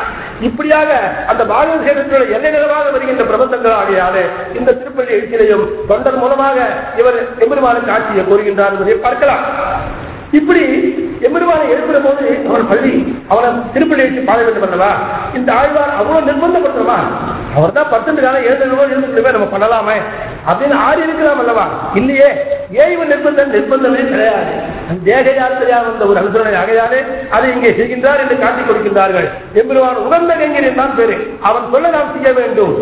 இப்படியாக அந்த பாகவத சேதத்தில் எல்லை நிலவாக வருகின்ற பிரபந்தங்கள் ஆகையாலே இந்த திருப்பள்ளி எழுச்சியிலையும் தொண்டர் மூலமாக இவர் எம்பெருமான காட்சியை கூறுகின்றார் என்பதை பார்க்கலாம். இப்படி எம்பெருமானை எழுப்புற போது அவன் பள்ளி அவனை திருப்பள்ளி வச்சு பாட வேண்டும் அல்லவா இந்த ஆழ்வார் அவ்வளவு நிர்பந்தப்படுத்துறமா அவர் தான் பர்சன்ட் காலம் எழுதுறவோ எழுதுறவே நம்ம பண்ணலாமே அப்படின்னு ஆடி இருக்கலாம் அல்லவா? இல்லையே ஏன் இவன் நிர்பந்தம் நிர்பந்தமே கிடையாது. தேக யாத்திரையா வந்த ஒரு அனுசரணை ஆகையாலே அதை இங்கே செய்கின்றார் என்று காட்டிக் கொடுக்கின்றார்கள். எம்பெருமான் உகந்த கங்கரின் தான் பேரு. அவன் சொல்ல நாம் செய்ய வேண்டும்.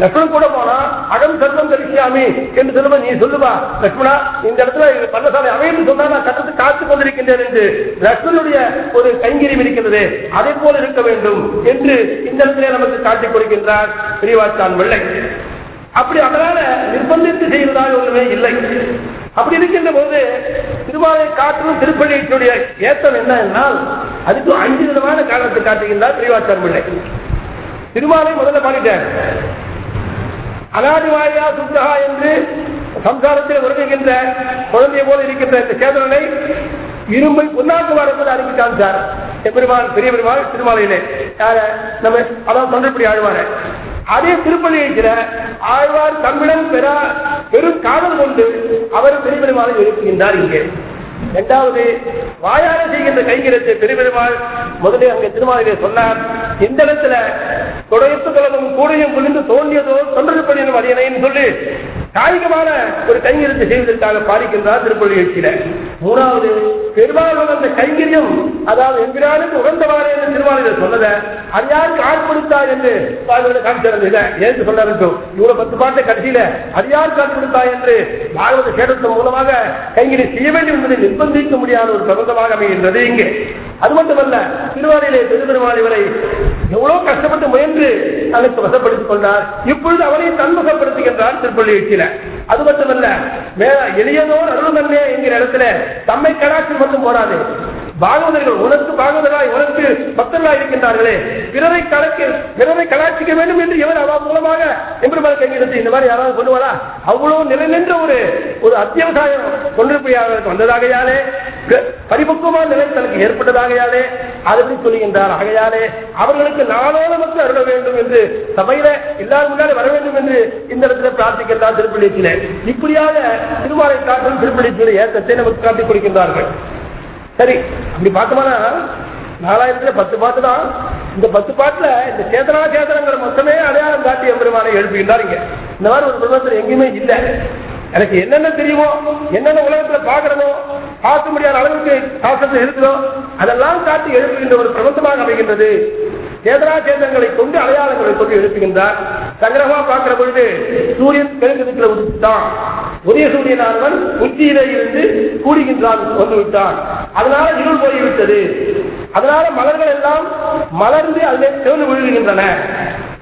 லக்ஷ்மணன் கூட போனா அகம் சர்வம் தரிசியாமி என்று சொல்லுவா நீ சொல்லுவா லக்ஷ்மணா இந்த இடத்துல பல்லசாலை அமைந்து சொன்னா நான் கட்டத்து காத்து கொண்டிருக்கின்றேன் என்று லக்ஷ்மணுடைய ஒரு கைங்கரியம் இருக்கிறது அதை போல இருக்க வேண்டும் என்று இந்த இடத்திலே நமக்கு காட்டிக் கொடுக்கின்றார் பிரிவாச்சான் வெள்ளை. அப்படி அதனால நிர்பந்தித்து செய்வதாக ஒன்றுமே இல்லை. அப்படி இருக்கின்ற போது திருமாலை காற்றும் திருப்பள்ளியினுடைய ஏற்றம் என்ன என்றால் அதுக்கு அஞ்சு விதமான காரணத்தை காட்டுகின்றார் பிரிவாச்சான் பிள்ளை திருமாலை முதல்ல பாடிட்டார். அனாதிவாயா சுத்தகா என்று சம்சாரத்தில் உறங்குகின்ற குழந்தைய போல இருக்கின்ற இந்த சேதனை இரும்பை பொன்னாக்கு வரப்போது அறிவித்தான் சார். எப்பெருமான் பெரிய பெருமாள் திருமாலையிலே. யார? நம்ம அதான் தொண்டர்படி ஆழ்வார. அதே திருப்பள்ளி இருக்கிற ஆழ்வார் தம்மிடம் பெறா பெரும் காதல் கொண்டு அவர் பெரிய பெருமாளை எழுப்புகின்றார் இங்கே. இரண்டாவது வாயார செய்கின்ற கைகிரத்தை பெருமெருமாள் முதலே அங்கே திருமாலிலே சொன்னார். இந்த இடத்துல தொடையத்து கலகம் கூடையும் புரிந்து தோன்றியதோ தொண்டது பண்ணினும் அடியனைன்னு சொல்லி காய்கமான ஒரு கைங்கரியத்தை செய்வதற்காக பாடிக்கின்றார் திருப்பள்ளி எழுச்சியில. மூணாவது பெருமாள் அந்த கைங்கரியம் அதாவது எம்பிரானுக்கு உகந்தவாறு என்று திருமாலில சொன்னதை அது யாருக்கு ஆட்படுத்தா என்று காமிச்சிருந்த இதை. ஏன் சொல்ல வேண்டும் இவ்வளவு பத்து பாட்டை கடைசியில அது யாருக்கு ஆட்படுத்தா என்று பாகவத சேதத்தின் மூலமாக கைங்கரியம் செய்ய வேண்டும் என்பதை நிர்பந்திக்க முடியாத ஒரு பிரபந்தமாக அமைகின்றது இங்கே. அது மட்டுமல்ல திருவாரிலே திருப்பெருமாள் இவரை எவ்வளவு கஷ்டப்பட்டு முயன்று தனக்கு வசப்படுத்திக் கொண்டார் இப்பொழுது அவரை தன்முகப்படுத்துகின்றார் திருப்பள்ளி எழுச்சியில. that. அது மட்டுமல்ல எளியதோர் அருள்மல்லே என்கிற இடத்துல தம்மை கடாட்சி மட்டும் போராது பாகவதர்கள் உனக்கு பாகவதராய் உனக்கு பக்தர்களாய் இருக்கின்றார்களே. பிறரை கலக்க பிறரை கலாச்சிக்க வேண்டும் என்று எவர் அவ மூலமாக எம்பெருமாள் கைங்கிறது இந்த மாதிரி யாராவது கொண்டுவாரா அவ்வளவு நிலை நின்ற ஒரு ஒரு அத்தியாவசாயம் கொண்டிருப்பையாக வந்ததாகையாலே பரிபக்குவமான நிலை தனக்கு ஏற்பட்டதாகையாலே அதை சொல்லுகின்றார் ஆகையாலே அவர்களுக்கு நாளோட மக்கள் அருள வேண்டும் என்று சபையில எல்லாரும் முன்னாடி வர வேண்டும் என்று இந்த இடத்துல பிரார்த்திக்கின்றார் திருப்பள்ளியத்திலே இப்படியாக திருவாரை காட்டும் திருப்பள்ளியத்திலே ஏற்றத்தை நமக்கு காட்டிக் கொடுக்கின்றார்கள். சரி அப்படி பார்த்தோம்னா நாலாயிரத்துல பத்து பாட்டு தான். இந்த பத்து பாட்டுல இந்த சேதனா சேதனங்களை மொத்தமே அடையாளம் காட்டி எம்பெருமானை எழுப்புகின்றாருங்க இந்த மாதிரி ஒரு பிரபத்தில் எங்கேயுமே இல்லை. எனக்கு என்னென்ன தெரியுமோ என்னென்ன உலகத்துல பாக்குறதோ பார்க்க முடியாத அளவுக்கு சாஸ்திரத்தில் இருக்கிறோம் அதெல்லாம் காட்டி எழுப்புகின்ற ஒரு பிரபந்தமாக அமைகின்றது. சேதனா சேதங்களை கொண்டு அடையாளங்களை கொண்டு எழுப்புகின்றார். சங்கரமா பார்க்கிற பொழுது சூரியன் கிழக்கு திக்கில் உதித்தான். உதய சூரியனானவன் உச்சியிலே இருந்து கூடுகின்றான் வந்து விட்டான். அதனால இருள் போய்விட்டது. அதனால மலர்கள் எல்லாம் மலர்ந்து அதிலே சிவந்து விழுகின்றன.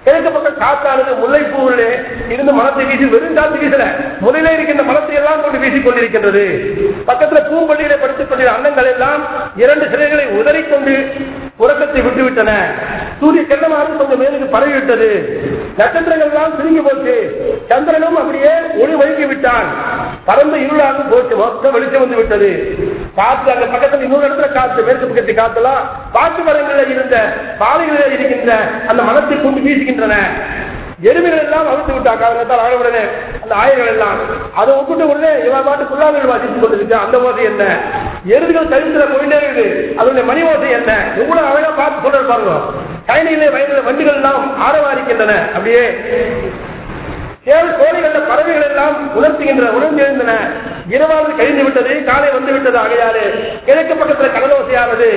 கிழக்கு பக்கம் காத்தானது முல்லைப்பூவிலே இருந்து மனத்தை வீசி வெறும் காத்து வீசல. முதலே இருக்கின்ற மனத்தை எல்லாம் கொண்டு வீசிக் கொண்டிருக்கின்றது. பக்கத்துல பூம்பள்ளியில படித்துக் கொண்டிருந்த அன்னங்கள் எல்லாம் இரண்டு சிலைகளை உதறிக்கொண்டு உறக்கத்தை விட்டுவிட்டன. சூரிய கிரணமானது கொஞ்சம் மேலுக்கு பரவிவிட்டது. நட்சத்திரங்கள் எல்லாம் சுருங்கி போச்சு. சந்திரனும் அப்படியே ஒளி மழுங்கி விட்டான். பறந்து இருளாக போச்சு. மொத்தம் வெளிச்சம் வந்து விட்டது. காற்று அந்த பக்கத்தில் இன்னொரு இடத்துல காற்று மேற்கு பக்கத்து காத்தெல்லாம் காற்று மரங்களில் இருந்த பாலைகளில் இருக்கின்ற அந்த மனத்தை கொண்டு வீசுகின்றன. எருமைகள் எல்லாம் அவிழ்த்து விட்டா காரணத்தால் ஆழவுடனே அந்த ஆயர்கள் எல்லாம். அதை ஒப்பிட்டு உடனே இவன் பாட்டு புல்லாமல் வாசித்துக் கொண்டிருக்கு அந்த ஓசை என்ன? எருதுகள் கழுத்துல போயிட்டே இருக்குது. அதனுடைய மணி ஓசை என்ன? எவ்வளவு அழகா பார்த்து சொல்ற பாருங்க கயனியிலே வயதில் வண்டிகள் எல்லாம் ஆரவாரிக்கின்றன. அப்படியே ஏழு கோழிகள பறவைகள் எல்லாம் உணர்த்துகின்றன உணர்ந்திருந்தன இரவாவது கழிந்து விட்டது காலை வந்து விட்டது ஆகையாறு கிழக்கு பக்கத்துல கடலோசையானது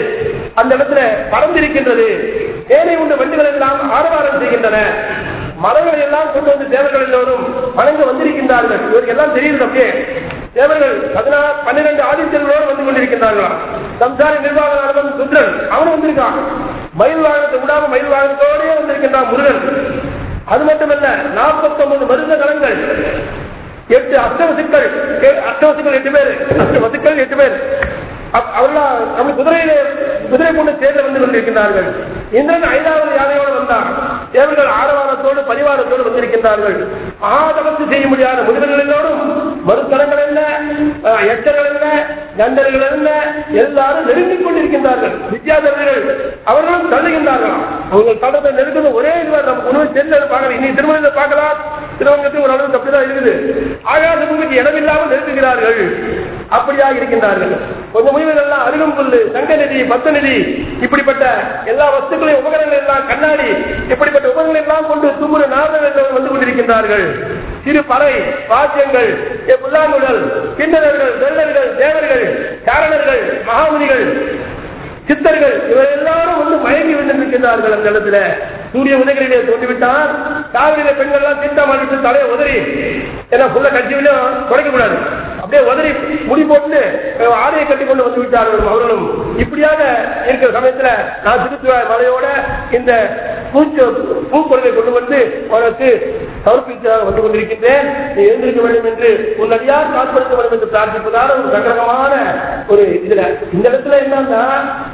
அந்த இடத்துல பறந்திருக்கின்றது. தேனை உண்ட வண்டிகள் எல்லாம் ஆரவாரம் செய்கின்றன. மரங்களை எல்லாம் கொண்டு வந்து தேவர்கள் எல்லோரும் வணங்க வந்திருக்கின்றார்கள். இவருக்கு எல்லாம் தெரியுது அப்படியே. தேவர்கள் பதினாறு பன்னிரண்டு ஆதித்தர்களோடு வந்து கொண்டிருக்கின்றார்களாம். சம்சார நிர்வாக நடவன் சுத்ரன் அவனும் வந்திருக்கான். மயில் வாகனத்தை விடாம மயில் வாகனத்தோடயே வந்திருக்கின்றான் முருகன். அது மட்டுமல்ல நாற்பத்தி ஒன்பது மருந்த கலங்கள் எட்டு அஷ்டவசுக்கள் அஷ்டவசுக்கள் எட்டு பேர் அஷ்டவசுக்கள் எட்டு பேர். அவர்கள் குதிரையில குதிரையிலே குதிரை கொண்டு சேர்ந்து வந்து கொண்டிருக்கிறார்கள் இந்திரன் ஐந்தாவது யானையோடு வந்தார் தேவர்கள் ஆரவாரத்தோடு பரிவாரத்தோடு வந்திருக்கின்றார்கள். ஆதவத்து செய்ய முடியாத முனிவர்கள் மறுத்தலங்கள் என்ன எச்சர்கள் என்ன கண்டர்கள் என்ன எல்லாரும் நெருங்கிக் கொண்டிருக்கின்றார்கள். வித்யாதர்கள் அவர்களும் தள்ளுகின்றார்களாம் அவங்க தள்ளத்தை நெருங்குது ஒரே இதுவா நமக்கு ஒன்றும் தெரியல பார்க்கலாம் இனி திருமணத்தை பார்க்கலாம். திருவங்கத்தில் ஒரு அளவுக்கு அப்படிதான் இருக்குது. ஆகாத பூமிக்கு இடமில்லாமல் நெருங்குகிறார்கள். அப்படியாக இருக்கின்றார்கள். கொஞ்சம் முடிவுகள் எல்லாம் அருகும் புல்லு சங்க நிதி பத்த நிதி இப்படிப்பட்ட எல்லா வஸ்துக்களையும் உபகரணங்கள் எல்லாம் கண்ணாடி இப்படிப்பட்ட உபகரணங்கள் எல்லாம் கொண்டு தும்புரு நாதர்கள் வந்து கொண்டிருக்கின்றார்கள். சிறு பறை வாத்தியங்கள் புல்லாங்குழல் கிண்ணறர்கள் வெள்ளர்கள் தேவர்கள் காரணர்கள் மகாமுனிகள் சித்தர்கள் இவர் எல்லாரும் வந்து மயங்கி நிற்கின்றார்கள் அந்த இடத்துல. சூரிய உதயகிரியிலே தோன்றிவிட்டால் காவிரியில பெண்கள் எல்லாம் தீர்த்தமாடிட்டு தலையை உதறி ஏன்னா புள்ள கட்சியிலும் குறைக்க கூடாது. அப்படியே உதறி முடி போட்டு ஆலையை ஆடையை கட்டி கொண்டு வந்து விட்டார்கள் அவர்களும். இப்படியாக இருக்கிற சமயத்துல நான் திருத்துவ மலையோட இந்த பூச்சு பூப்பொருளை கொண்டு வந்து உனக்கு சமர்ப்பித்ததாக வந்து கொண்டிருக்கின்றேன். நீ எழுந்திருக்க வேண்டும் என்று உன் அடியார் காட்படுத்த வேண்டும் என்று பிரார்த்திப்பதால் ஒரு சங்கரகமான ஒரு இதுல இந்த இடத்துல என்னன்னா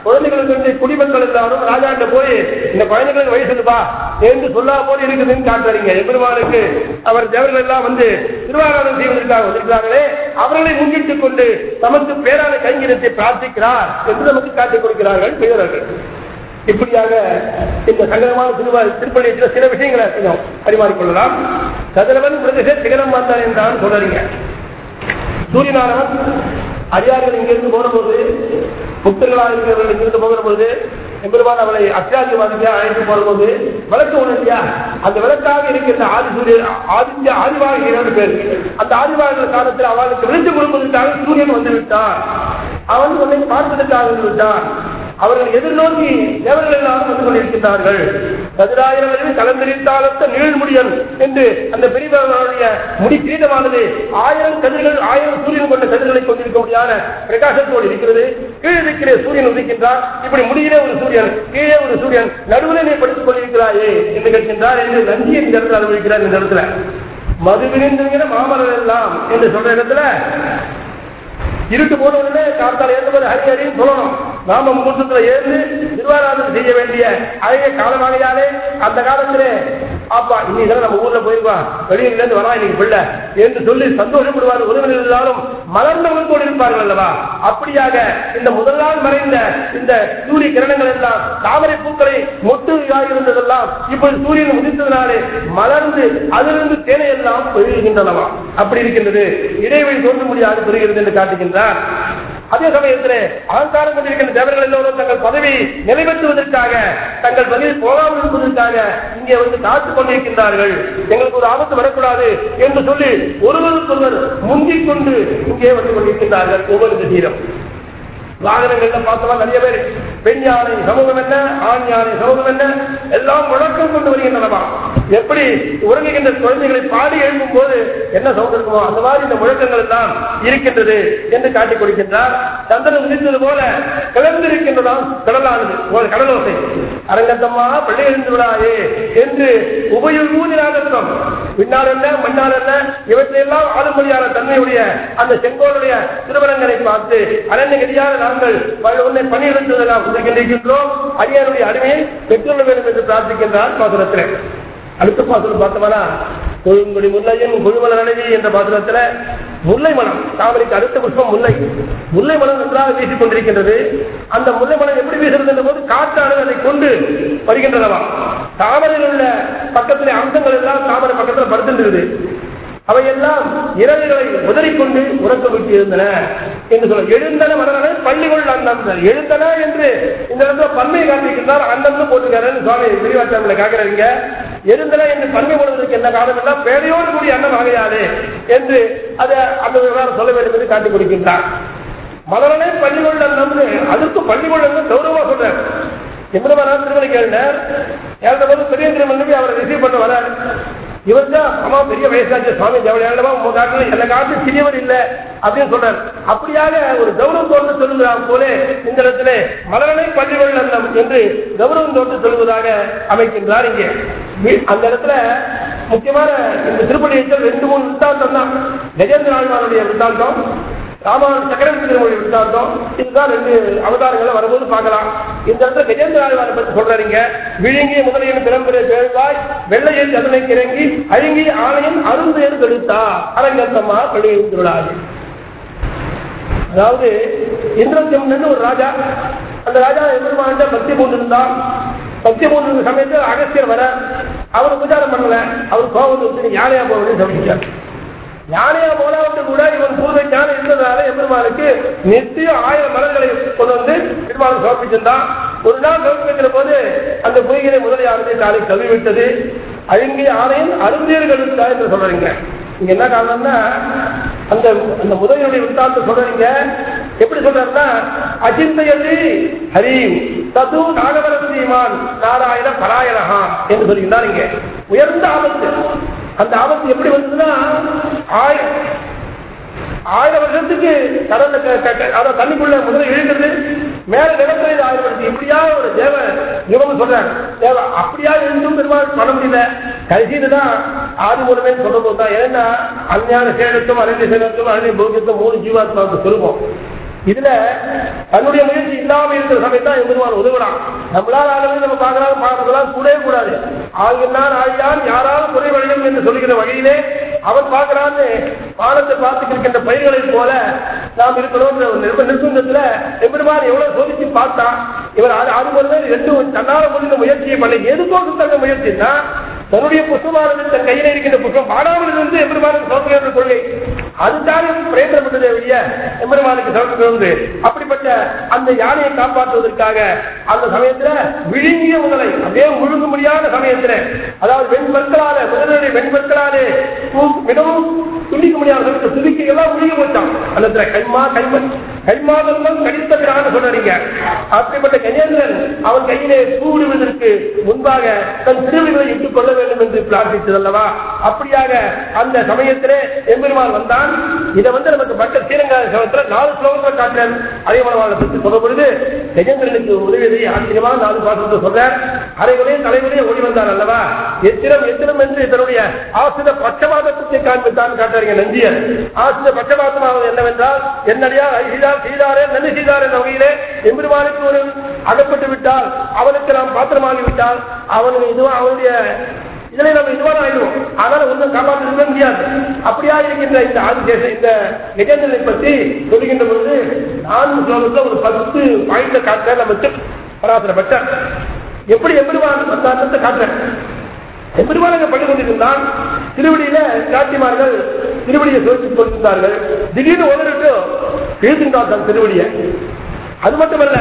குழந்தைகளுக்கு வந்து குடிமக்கள் எல்லாரும் ராஜாண்ட போய் இந்த குழந்தைகளுக்கு வயசு இருக்குப்பா என்று சொல்லா போல இருக்குதுன்னு காட்டுறீங்க. எம்பெருமானுக்கு அவர் தேவர்கள் எல்லாம் வந்து திருவாரணம் செய்வதற்காக வந்திருக்கிறார்களே அவர்களை முன்னிட்டுக் கொண்டு தமக்கு பேரான கைங்கிரத்தை பிரார்த்திக்கிறார் என்று நமக்கு காட்டிக் கொடுக்கிறார்கள் பெரியவர்கள். இப்படியாக இந்த சங்கடமான திருவா திருப்பணியத்தில் சில விஷயங்களை பரிமாறிக்கொள்ளலாம் கதிரவன் பிரதேச சிகரம் வந்தான் என்றான் சொல்றீங்க. சூரியநாதன் அரியார்கள் இங்கிருந்து போகிற போது புத்தர்களாக இருக்கிறவர்கள் இங்கிருந்து போகிற போது எம்பெருமான் அவளை அத்தியாதிவாதியா அழைத்து போற போது விளக்கு உணர்ந்தியா? அந்த விளக்காக இருக்கின்ற ஆதி சூரியன் ஆதித்ய ஆதிவாகிகள் பேர். அந்த ஆதிவாகிகள் காலத்தில் அவளுக்கு விழுந்து கொடுப்பதற்காக சூரியன் வந்துவிட்டான் அவன் உன்னை பார்ப்பதற்காக வந்துவிட்டான் அவர்கள் எதிர்நோக்கி தேவர்கள் எல்லாரும் வந்து கொண்டிருக்கின்றார்கள் கதிராயிரம் கலந்தரித்தாலத்த நீழ்முடியன் என்று அந்த பெரியவர்களுடைய முடி கிரீடமானது ஆயிரம் கதிர்கள் ஆயிரம் சூரியன் கொண்ட கதிர்களை கொண்டிருக்க முடியாத பிரகாசத்தோடு இருக்கிறது. கீழே இருக்கிற சூரியன் உதிக்கின்றார். இப்படி முடியிலே ஒரு சூரியன் கீழே ஒரு சூரியன் நடுவில் நீ படித்துக் கொண்டிருக்கிறாயே என்று கேட்கின்றார் என்று நன்றி இந்த இடத்துல அனுபவிக்கிறார் இந்த இடத்துல. மது விரிந்துங்கிற மாமரம் எல்லாம் என்று சொல்ற இடத்துல இருட்டு போன உடனே காத்தால ஏறும்போது ஹரி ஹரின்னு சொல்லணும் நாம முகூர்த்தத்துல ஏந்து திருவாராதனை செய்ய வேண்டிய அழகிய காலமாகையாலே அந்த காலத்திலே அப்பா இன்னைக்கு நம்ம ஊர்ல போயிருப்பான் வெளியில இருந்து வரா இன்னைக்கு பிள்ளை. என்று சொல்லி சந்தோஷப்படுவார் உறவினர் இருந்தாலும் மலர்ந்த முகத்தோடு இருப்பார்கள் அல்லவா? அப்படியாக இந்த முதல் நாள் மறைந்த இந்த சூரிய கிரணங்கள் எல்லாம் தாமரை பூக்களை மொட்டு இருந்ததெல்லாம் இப்படி சூரியன் உதித்ததினாலே மலர்ந்து அதிலிருந்து தேனை எல்லாம் பெருகின்றனவா அப்படி இருக்கின்றது. இடைவெளி தோன்ற முடியாது பெறுகிறது என்று காட்டுகின்றார் அதே சமயத்தில் அகங்காரம் கொண்டிருக்கின்ற தேவர்கள் எல்லோரும் தங்கள் பதவி நிலைபெற்றுவதற்காக தங்கள் பதவி போகாமல் இருப்பதற்காக இங்கே வந்து காத்துக் கொண்டிருக்கின்றார்கள். எங்களுக்கு ஒரு ஆபத்து வரக்கூடாது என்று சொல்லி ஒருவருக்கொருவர் முந்திக் கொண்டு இங்கே வந்து கொண்டிருக்கின்றார்கள். ஒவ்வொரு திசையிலும் வாகனங்கள்ல பார்த்தோம்னா நிறைய பேர். பெண் யானை சமூகம் என்ன? ஆண் யானை சமூகம் என்ன? எல்லாம் முழக்கம் கொண்டு வருகின்றனவா? எப்படி உறங்குகின்ற குழந்தைகளை பாடி எழுப்பும் போது என்ன சவுண்ட் இருக்குமோ அந்த மாதிரி இந்த முழக்கங்கள் எல்லாம் இருக்கின்றது என்று காட்டிக் கொடுக்கின்றார். சந்திரன் உதித்தது போல கிளர்ந்திருக்கின்றதாம் கடலானது ஒரு கடலோசை. அரங்கத்தம்மா பள்ளி எழுந்து விடாதே என்று உபயோகம் பின்னால் என்ன மண்ணால் என்ன? இவற்றையெல்லாம் ஆளுமொழியான தன்மையுடைய அந்த செங்கோளுடைய திருவரங்கனை பார்த்து அரண்யகதியாக நாங்கள் உன்னை பணியெடுத்ததெல்லாம் பிரார்த்திக்கின்றோம். அடியாருடைய அருமையை பெற்றுள்ள வேண்டும் என்று பிரார்த்திக்கின்றார் பாசுரத்தில் அடுத்த பாசுரம் பார்த்தோம்னா கொழுங்குடி முல்லையும் குழுமல நனைவி என்ற பாசுரத்துல முல்லை மனம் தாமரைக்கு அடுத்த புஷ்பம் முல்லை. முல்லை மனம் நன்றாக வீசிக் கொண்டிருக்கின்றது. அந்த முல்லை மனம் எப்படி வீசுறது என்ற போது காற்றானது அதை கொண்டு வருகின்றனவா? தாமரையில் உள்ள பக்கத்திலே அம்சங்கள் எல்லாம் தாமரை பக்கத்துல படுத்திருந்தது. அவையெல்லாம் இரவுகளை உதறிக்கொண்டு உறக்க விட்டு இருந்தன என்று சொல்ல எழுந்தன மனதன பள்ளிகள் அண்ணம் எழுந்தன என்று இந்த இடத்துல பன்மை காட்டிக்கின்றார் அண்ணன் போட்டுக்காரன் சுவாமி விரிவாச்சாரங்களை காக்கிறாங்க எழுந்தன என்று பன்மை போடுவதற்கு என்ன காரணம் எல்லாம் பேரையோடு கூடிய அண்ணம் ஆகையாது என்று அதை அந்த விவகாரம் சொல்ல வேண்டும் என்று காட்டிக் கொடுக்கின்றார். மலரனை பள்ளிகள் நம்பு அதற்கு பள்ளிகள் கௌரவமா சொல்றார். எம்பெருமானார் திருமணி கேள்னர். ஏழு போது பெரிய திருமணி அவரை ரிசீவ் பண்ண வரார். இவர் தான் அம்மா பெரிய வயசாச்சு சுவாமி ஜவளியாண்டவா உங்க காலத்துல எல்லா காலத்துல சிறியவர் இல்லை அப்படின்னு சொல்றார் அப்படியாக ஒரு கௌரவம் தோன்று சொல்லுகிறார் போல இந்த இடத்துல மலரனை பள்ளிகள் அந்தம் என்று கௌரவம் தோன்று சொல்லுவதாக அமைக்கின்றார் இங்கே. அந்த இடத்துல முக்கியமான இந்த திருப்பதி ரெண்டு மூணு வித்தாந்தம் தான் கஜேந்திர ஆழ்வானுடைய வித்தாந்தம் ராமாவன் சக்கரவர்த்தி திருமொழி விட்டாந்தோம் இதுதான் ரெண்டு அவதாரங்களை வரும்போது பார்க்கலாம். இந்த இடத்துல கஜேந்திராழ்வாரை பற்றி சொல்றீங்க விழுங்கி முதலையின் பிறம்பெற பேழ்வாய் வெள்ளையில் அதனை கிறங்கி அழுங்கி ஆணையின் அருந்தேறு தெளித்தா அரங்கத்தம்மா பள்ளியின் திருவிழாது அதாவது இந்திரசிம்னு ஒரு ராஜா. அந்த ராஜா எதிர்மான பக்தி பூண்டிருந்தான். பக்தி பூண்டு சமயத்தில் அகஸ்தியர் வர அவர் உபச்சாரம் பண்ணல. அவர் கோபம் வச்சு யானையா போகணும்னு சமைச்சார் யானையா போலாவிட்டு கூட இவன் பூர்வ ஞானம் இருந்ததால எம்பெருமானுக்கு நிச்சயம் ஆயிரம் மரங்களை கொண்டு வந்து பெருமாள் சமர்ப்பிச்சிருந்தான் ஒரு நாள் சமர்ப்பிக்கிற போது அந்த பொய்களை முதலியானது தானே கழுவிவிட்டது அழுங்கிய ஆணையின் அருந்தியர்களுக்கா என்று சொல்றீங்க. இங்க என்ன காரணம்னா அந்த அந்த முதலியுடைய வித்தாந்த சொல்றீங்க. எப்படி சொல்றாருன்னா அஜிந்தையதி ஹரி தது நாகவரசீமான் நாராயண பராயணஹா என்று சொல்லுகிறார் இங்க உயர்ந்த ஆபத்து. அந்த ஆபத்து எப்படி வந்ததுன்னா ஆயிரம் ஆயிரம் வருஷத்துக்கு கடல்ல தண்ணிக்குள்ள முதல்ல இழுக்கிறது மேல நிலத்துல ஆயிரம் வருஷம் இப்படியா ஒரு தேவ யுகம் சொல்றாங்க. தேவ அப்படியா இருந்தும் பெருமாள் பண்ண முடியல கடைசியில தான் ஆதி மூலமே சொல்ல போது தான் ஏன்னா அஞ்ஞான சேனத்தும் அரண்ய சேனத்தும் அரண்ய பௌத்தியத்தும் மூணு ஜீவாத்மாவுக்கு சொல்லுவோம். இதுல தன்னுடைய முயற்சி இல்லாம இருக்கிற சமயம் தான் எம்பெருமான் நம்மளால் ஆளுநர் நம்ம பார்க்கலாம் பார்க்கலாம் கூடவே கூடாது. ஆகினான் ஆகியான் யாராலும் குறை வழியும் என்று சொல்லுகிற வகையிலே அவன் பார்க்கிறான்னு பாலத்தை பார்த்து இருக்கின்ற பயிர்களை போல நாம் இருக்கணும் நிர்பந்தத்துல எம்பெருமான் எவ்வளவு சோதிச்சு பார்த்தா இவர் அது போல ரெண்டு தன்னால முடிந்த முயற்சியை பண்ண எதுக்கோ தந்த முயற்சின்னா தன்னுடைய புஷ்பமானது தன் கையில இருக்கின்ற புஷ்பம் மாணவர்கள் இருந்து எம்பெருமானுக்கு சமர்ப்பிக்கிற கொள்கை. அதுதான் பிரயத்தனப்பட்டதே வழிய எம்பெருமானுக்கு சமர்ப்பிக்கிறது அப்படிப்பட்ட அந்த யானையை காப்பாற்றுவதற்காக அந்த சமயத்துல விழுங்கிய முதலை அப்படியே முழுங்க முடியாத சமயத்துல அதாவது வெண்பற்களால முதலுடைய வெண்பற்களாலே மிகவும் துணிக்க முடியாத சமயத்தை துணிக்க எல்லாம் முழுகி போச்சான் அந்த கைமா கைமன் கைமாதம் கடித்தவரான சொல்றீங்க அப்படிப்பட்ட கஜேந்திரன் அவன் கையிலே சூடுவதற்கு முன்பாக தன் திருவிகளை இட்டுக் கொள்ள வேண்டும் என்று பிரார்த்தித்தது அல்லவா அப்படியாக அந்த சமயத்திலே எம்பெருமான் வந்தான். இதை வந்து நமக்கு பட்ட ஸ்ரீரங்காத சமயத்தில் நாலு ஸ்லோகங்கள் காட்டுறேன் அதே மனவாளை பற்றி சொல்ல பொழுது கஜேந்திரனுக்கு உதவியதை ஆச்சரியமாக நாலு பாசத்தை சொல்ற அரைவரே தலைவரே ஓடி வந்தார் அல்லவா? எத்திரம் எத்திரம் என்று தன்னுடைய ஆசிர பட்சபாதத்தை காண்பித்தான் காட்டுறீங்க நந்தியர் ஆசிர பட்சபாதமாவது என்னவென்றால் என்னடியா செய்தார் செய்தாரே நன்றி செய்தார் என்ற வகையிலே எம்பெருமானுக்கு ஒரு அகப்பட்டு விட்டால் அவனுக்கு நாம் பாத்திரமாகி விட்டால் அவனுக்கு இதுவா அவனுடைய இதுல நம்ம இதுவான ஆயிடுவோம். அதனால ஒன்றும் காப்பாற்ற முடியாது. அப்படியா இருக்கின்ற இந்த ஆதிசேஷ இந்த நிகழ்ந்ததை பற்றி சொல்லுகின்ற பொழுது நான்கு ஸ்லோகத்துல ஒரு பத்து பாயிண்ட காட்டுறேன் நம்ம பராசர பட்சம் எப்படி எம்பெருமான் பத்தாண்டத்தை காட்டுறேன் எம்பெருமான் பண்ணி கொண்டிருந்தான். திருவடியில சாத்திமார்கள் திருவடியை சோதித்துக் கொடுத்திருந்தார்கள் திடீர்னு உதறிட்டு எழுதிருந்தான் தன் திருவடியை. அது மட்டுமல்ல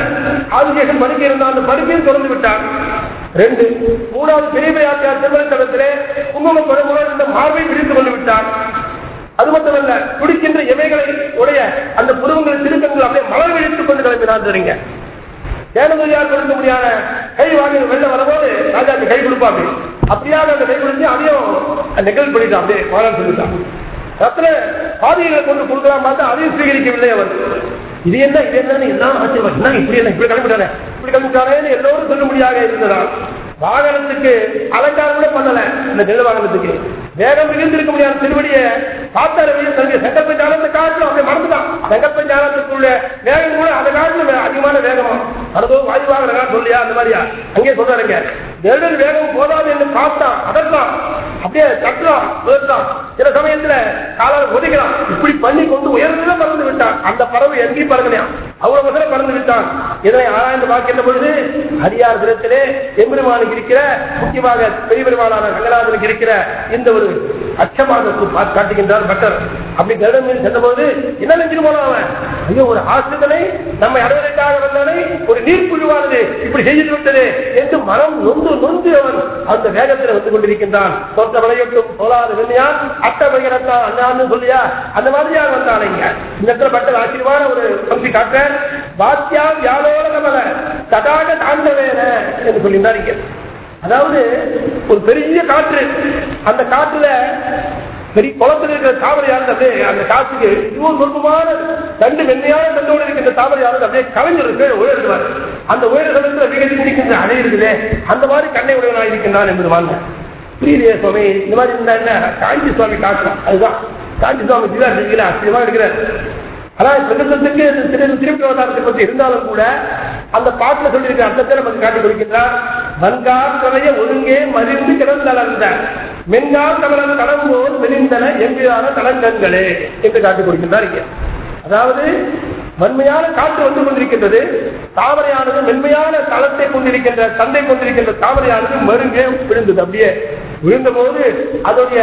ஆதிசேஷன் படுக்கை இருந்தால் அந்த படுக்கையும் திறந்து விட்டார் ரெண்டு மூணாவது பெரிய திருமணத்தலத்திலே குங்கும குழம்புடன் இந்த மார்பை பிரித்து கொண்டு விட்டான். அது மட்டுமல்ல குடிக்கின்ற எவைகளை உடைய அந்த புருவங்களின் திருத்தங்கள் அப்படியே மலர் விழித்துக் கொண்டு கிளம்பினார் தேனதுரியார் கொடுக்க முடியாத கை வாங்கி வெளில வரும்போது ராஜாக்கு கை கொடுப்பாங்க. அப்படியாக அந்த கை கொடுத்து அதையும் நெகல் பண்ணிட்டான் அப்படியே வாழ சொல்லிட்டான் ரத்ன பாதிகளை கொண்டு கொடுக்கலாம் பார்த்தா அதையும் சுவீகரிக்கவில்லை அவர். இது என்ன இது என்னன்னு எல்லாம் ஆச்சரியம் என்ன இப்படி என்ன இப்படி கிளம்பிட்டானே இப்படி கிளம்பிட்டானேன்னு எல்லோரும் சொல்லும்படியாக இருந்ததால் வாகனத்துக்கு அலங்காரம் கூட பண்ணல. இந்த நெல் வாகனத்துக்கு. வேகம் மிகுந்திருக்க முடியாத திருவடியை பார்த்தாரு தன்னுடைய செங்கப்பை ஞானத்தை காட்டிலும் அப்படியே மறந்துட்டான். செங்கப்பை ஞானத்துக்குள்ள வேகம் கூட அந்த காட்டிலும் வே- அதிகமான வேகமா. அதோ வாயு வாகனா சொல்லியா? அந்த மாதிரியா? அங்கே சொல்றாருங்க. நெருடல் வேகம் போதாது என்று பார்த்தான் அதற்கான். அப்படியே தட்டுறான் உயர்த்தான் சில சமயத்துல காலால் ஒதுக்கலாம் இப்படி பண்ணி கொண்டு உயர்ந்து பறந்து விட்டான். அந்த பறவை எங்கேயும் பறக்கலையா அவ்வளவு முதல்ல பறந்து விட்டான். இதனை ஆராய்ந்து பார்க்கின்ற பொழுது அடியார் தினத்திலே எம்பெருமானுக்கு இருக்கிற முக்கியமாக பெரிய பெருமானான ரங்கநாதனுக்கு இருக்கிற இந்த ஒரு அச்சமானத்தை காட்டுகின்றார் பட்டர். அப்படி கருடம் மீது சென்றபோது என்ன நினைச்சிட்டு போனான் அவன்? ஐயோ ஒரு ஆசிரியனை நம்ம அடைவதற்காக வந்தவனை ஒரு நீர்க்குழுவானது இப்படி செய்து விட்டது என்று மனம் நொந்து நொந்து அவன் அந்த வேகத்தில் வந்து கொண்டிருக்கின்றான். சொந்த விளையட்டும் போலாத வெள்ளையான் அட்ட வைகரத்தான் அண்ணான்னு சொல்லியா? அந்த மாதிரியாக வந்தான் இங்க. இந்த இடத்துல பட்டர் ஆச்சரியமான ஒரு பகுதி காட்ட வாத்தியாம் யாரோட கமல தடாக தாண்டவேன என்று சொல்லியிருந்தார் இங்க. அதாவது ஒரு பெரிய காற்று. அந்த காற்றுல பெரிய குளத்தில் இருக்கிற தாமரையானது அப்படியே அந்த காற்றுக்கு இன்னொரு சொற்பமான தண்டு மென்மையான தண்டோடு இருக்கின்ற தாமரையானது அப்படியே கலைஞருக்கு உயர்த்துவார். அந்த உயர் சமயத்தில் விகதி முடிக்கின்ற அணை இருக்குதே அந்த மாதிரி கண்ணை உடையவனாக இருக்கின்றான் என்பது வாழ்ந்த புரியலையே சுவாமி? இந்த மாதிரி இருந்தா என்ன? காஞ்சி சுவாமி காட்டுறோம் அதுதான். காஞ்சி சுவாமி ஜீவா செஞ்சுக்கல ஆச்சரியமா இருக்கிறார். அதான் பிரதேசத்துக்கு திரு திருப்பி பற்றி இருந்தாலும் கூட அந்த பாட்டில் சொல்லியிருக்கிற அர்த்தத்தை நமக்கு காட்டி கொடுக்கின்றார். வன்கார் ஒருங்கே மறிந்து கிடந்தளர்ந்த மென்கால் தமிழன் கடம்போல் மெலிந்தன எம்பிரான தலங்கங்களே என்று காட்டி கொடுக்கின்றார் இங்கே. அதாவது வன்மையான காற்று வந்து கொண்டிருக்கின்றது தாமரையானது மென்மையான தளத்தை கொண்டிருக்கின்ற தந்தை கொண்டிருக்கின்ற தாமரையானது மருங்கே விழுந்தது. அப்படியே விழுந்த போது அதோடைய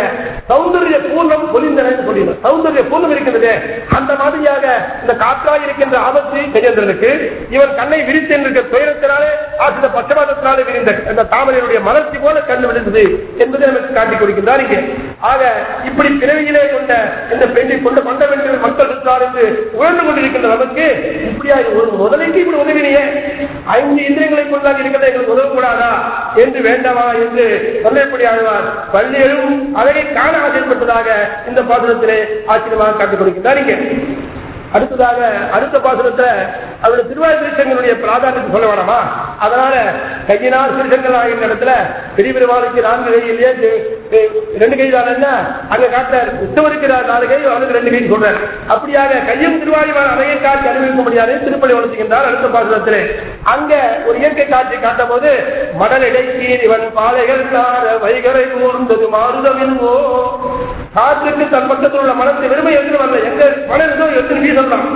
சௌந்தரிய பூர்ணம் பொலிந்தன சொல்லிடுறோம் சௌந்தரிய பூர்ணம் இருக்கின்றது அந்த மாதிரியான இந்த காற்றாய் இருக்கின்ற ஆபத்து கஜேந்திரனுக்கு இவன் கண்ணை விரித்து விரித்திருக்கிற துயரத்தினாலே ஆசிர பச்சபாதத்தினாலே விரிந்த அந்த தாமரையுடைய மலர்ச்சி போல கண்ணு விழுந்தது என்பதை நமக்கு காட்டிக் கொடுக்கின்றார் இங்கே. ஆக இப்படி பிறவியிலே கொண்ட இந்த பெண்ணை கொண்டு கொண்ட வேண்டும் மக்கள் இருக்கிறார் என்று உயர்ந்து கொண்டிருக்கின்ற நமக்கு இப்படியா ஒரு முதலைக்கு இப்படி உதவினியே? ஐந்து இந்திரங்களை கொண்டாக இருக்கிறத எங்களுக்கு உதவக்கூடாதா? என்று வேண்டாமா என்று சொல்லப்படி ஆழ்வார் பள்ளியிலும் அழகை காண ஆசைப்பட்டதாக இந்த பாசுரத்திலே ஆச்சரியமாக காட்டிக் கொடுக்கின்றார் இங்கே. அடுத்ததாக அடுத்த பாசுரத்துல அவருடைய திருவாய் திருச்சங்களுடைய பிராதானியத்தை சொல்ல வேணாமா? அதனால கையினால் திருச்சங்கள் ஆகிய இடத்துல பெரிய பெருமாளுக்கு நான்கு கையிலேயே ரெண்டு கை தான் என்ன? அங்க காட்டுறார். உத்தவருக்கிறார் நாலு கை அவனுக்கு ரெண்டு கை சொல்றார். அப்படியாக கையும் திருவாயுமான அதையை காட்சி அறிவிக்க முடியாது. திருப்பலி வளர்த்துகின்றார் அடுத்த பாசுரத்திலே. அங்க ஒரு இயற்கை காட்சி காட்டும் போது மடல் இடைக்கீர் இவன் பாலைகள் நார வைகரை கூர்ந்தது மாறுதவின்வோ காற்றுக்கு தன் பக்கத்தில் உள்ள மனத்தை வெறுமை எடுத்து வரல எங்க மனம் ஏதோ எடுத்து நீ சொல்லலாம்.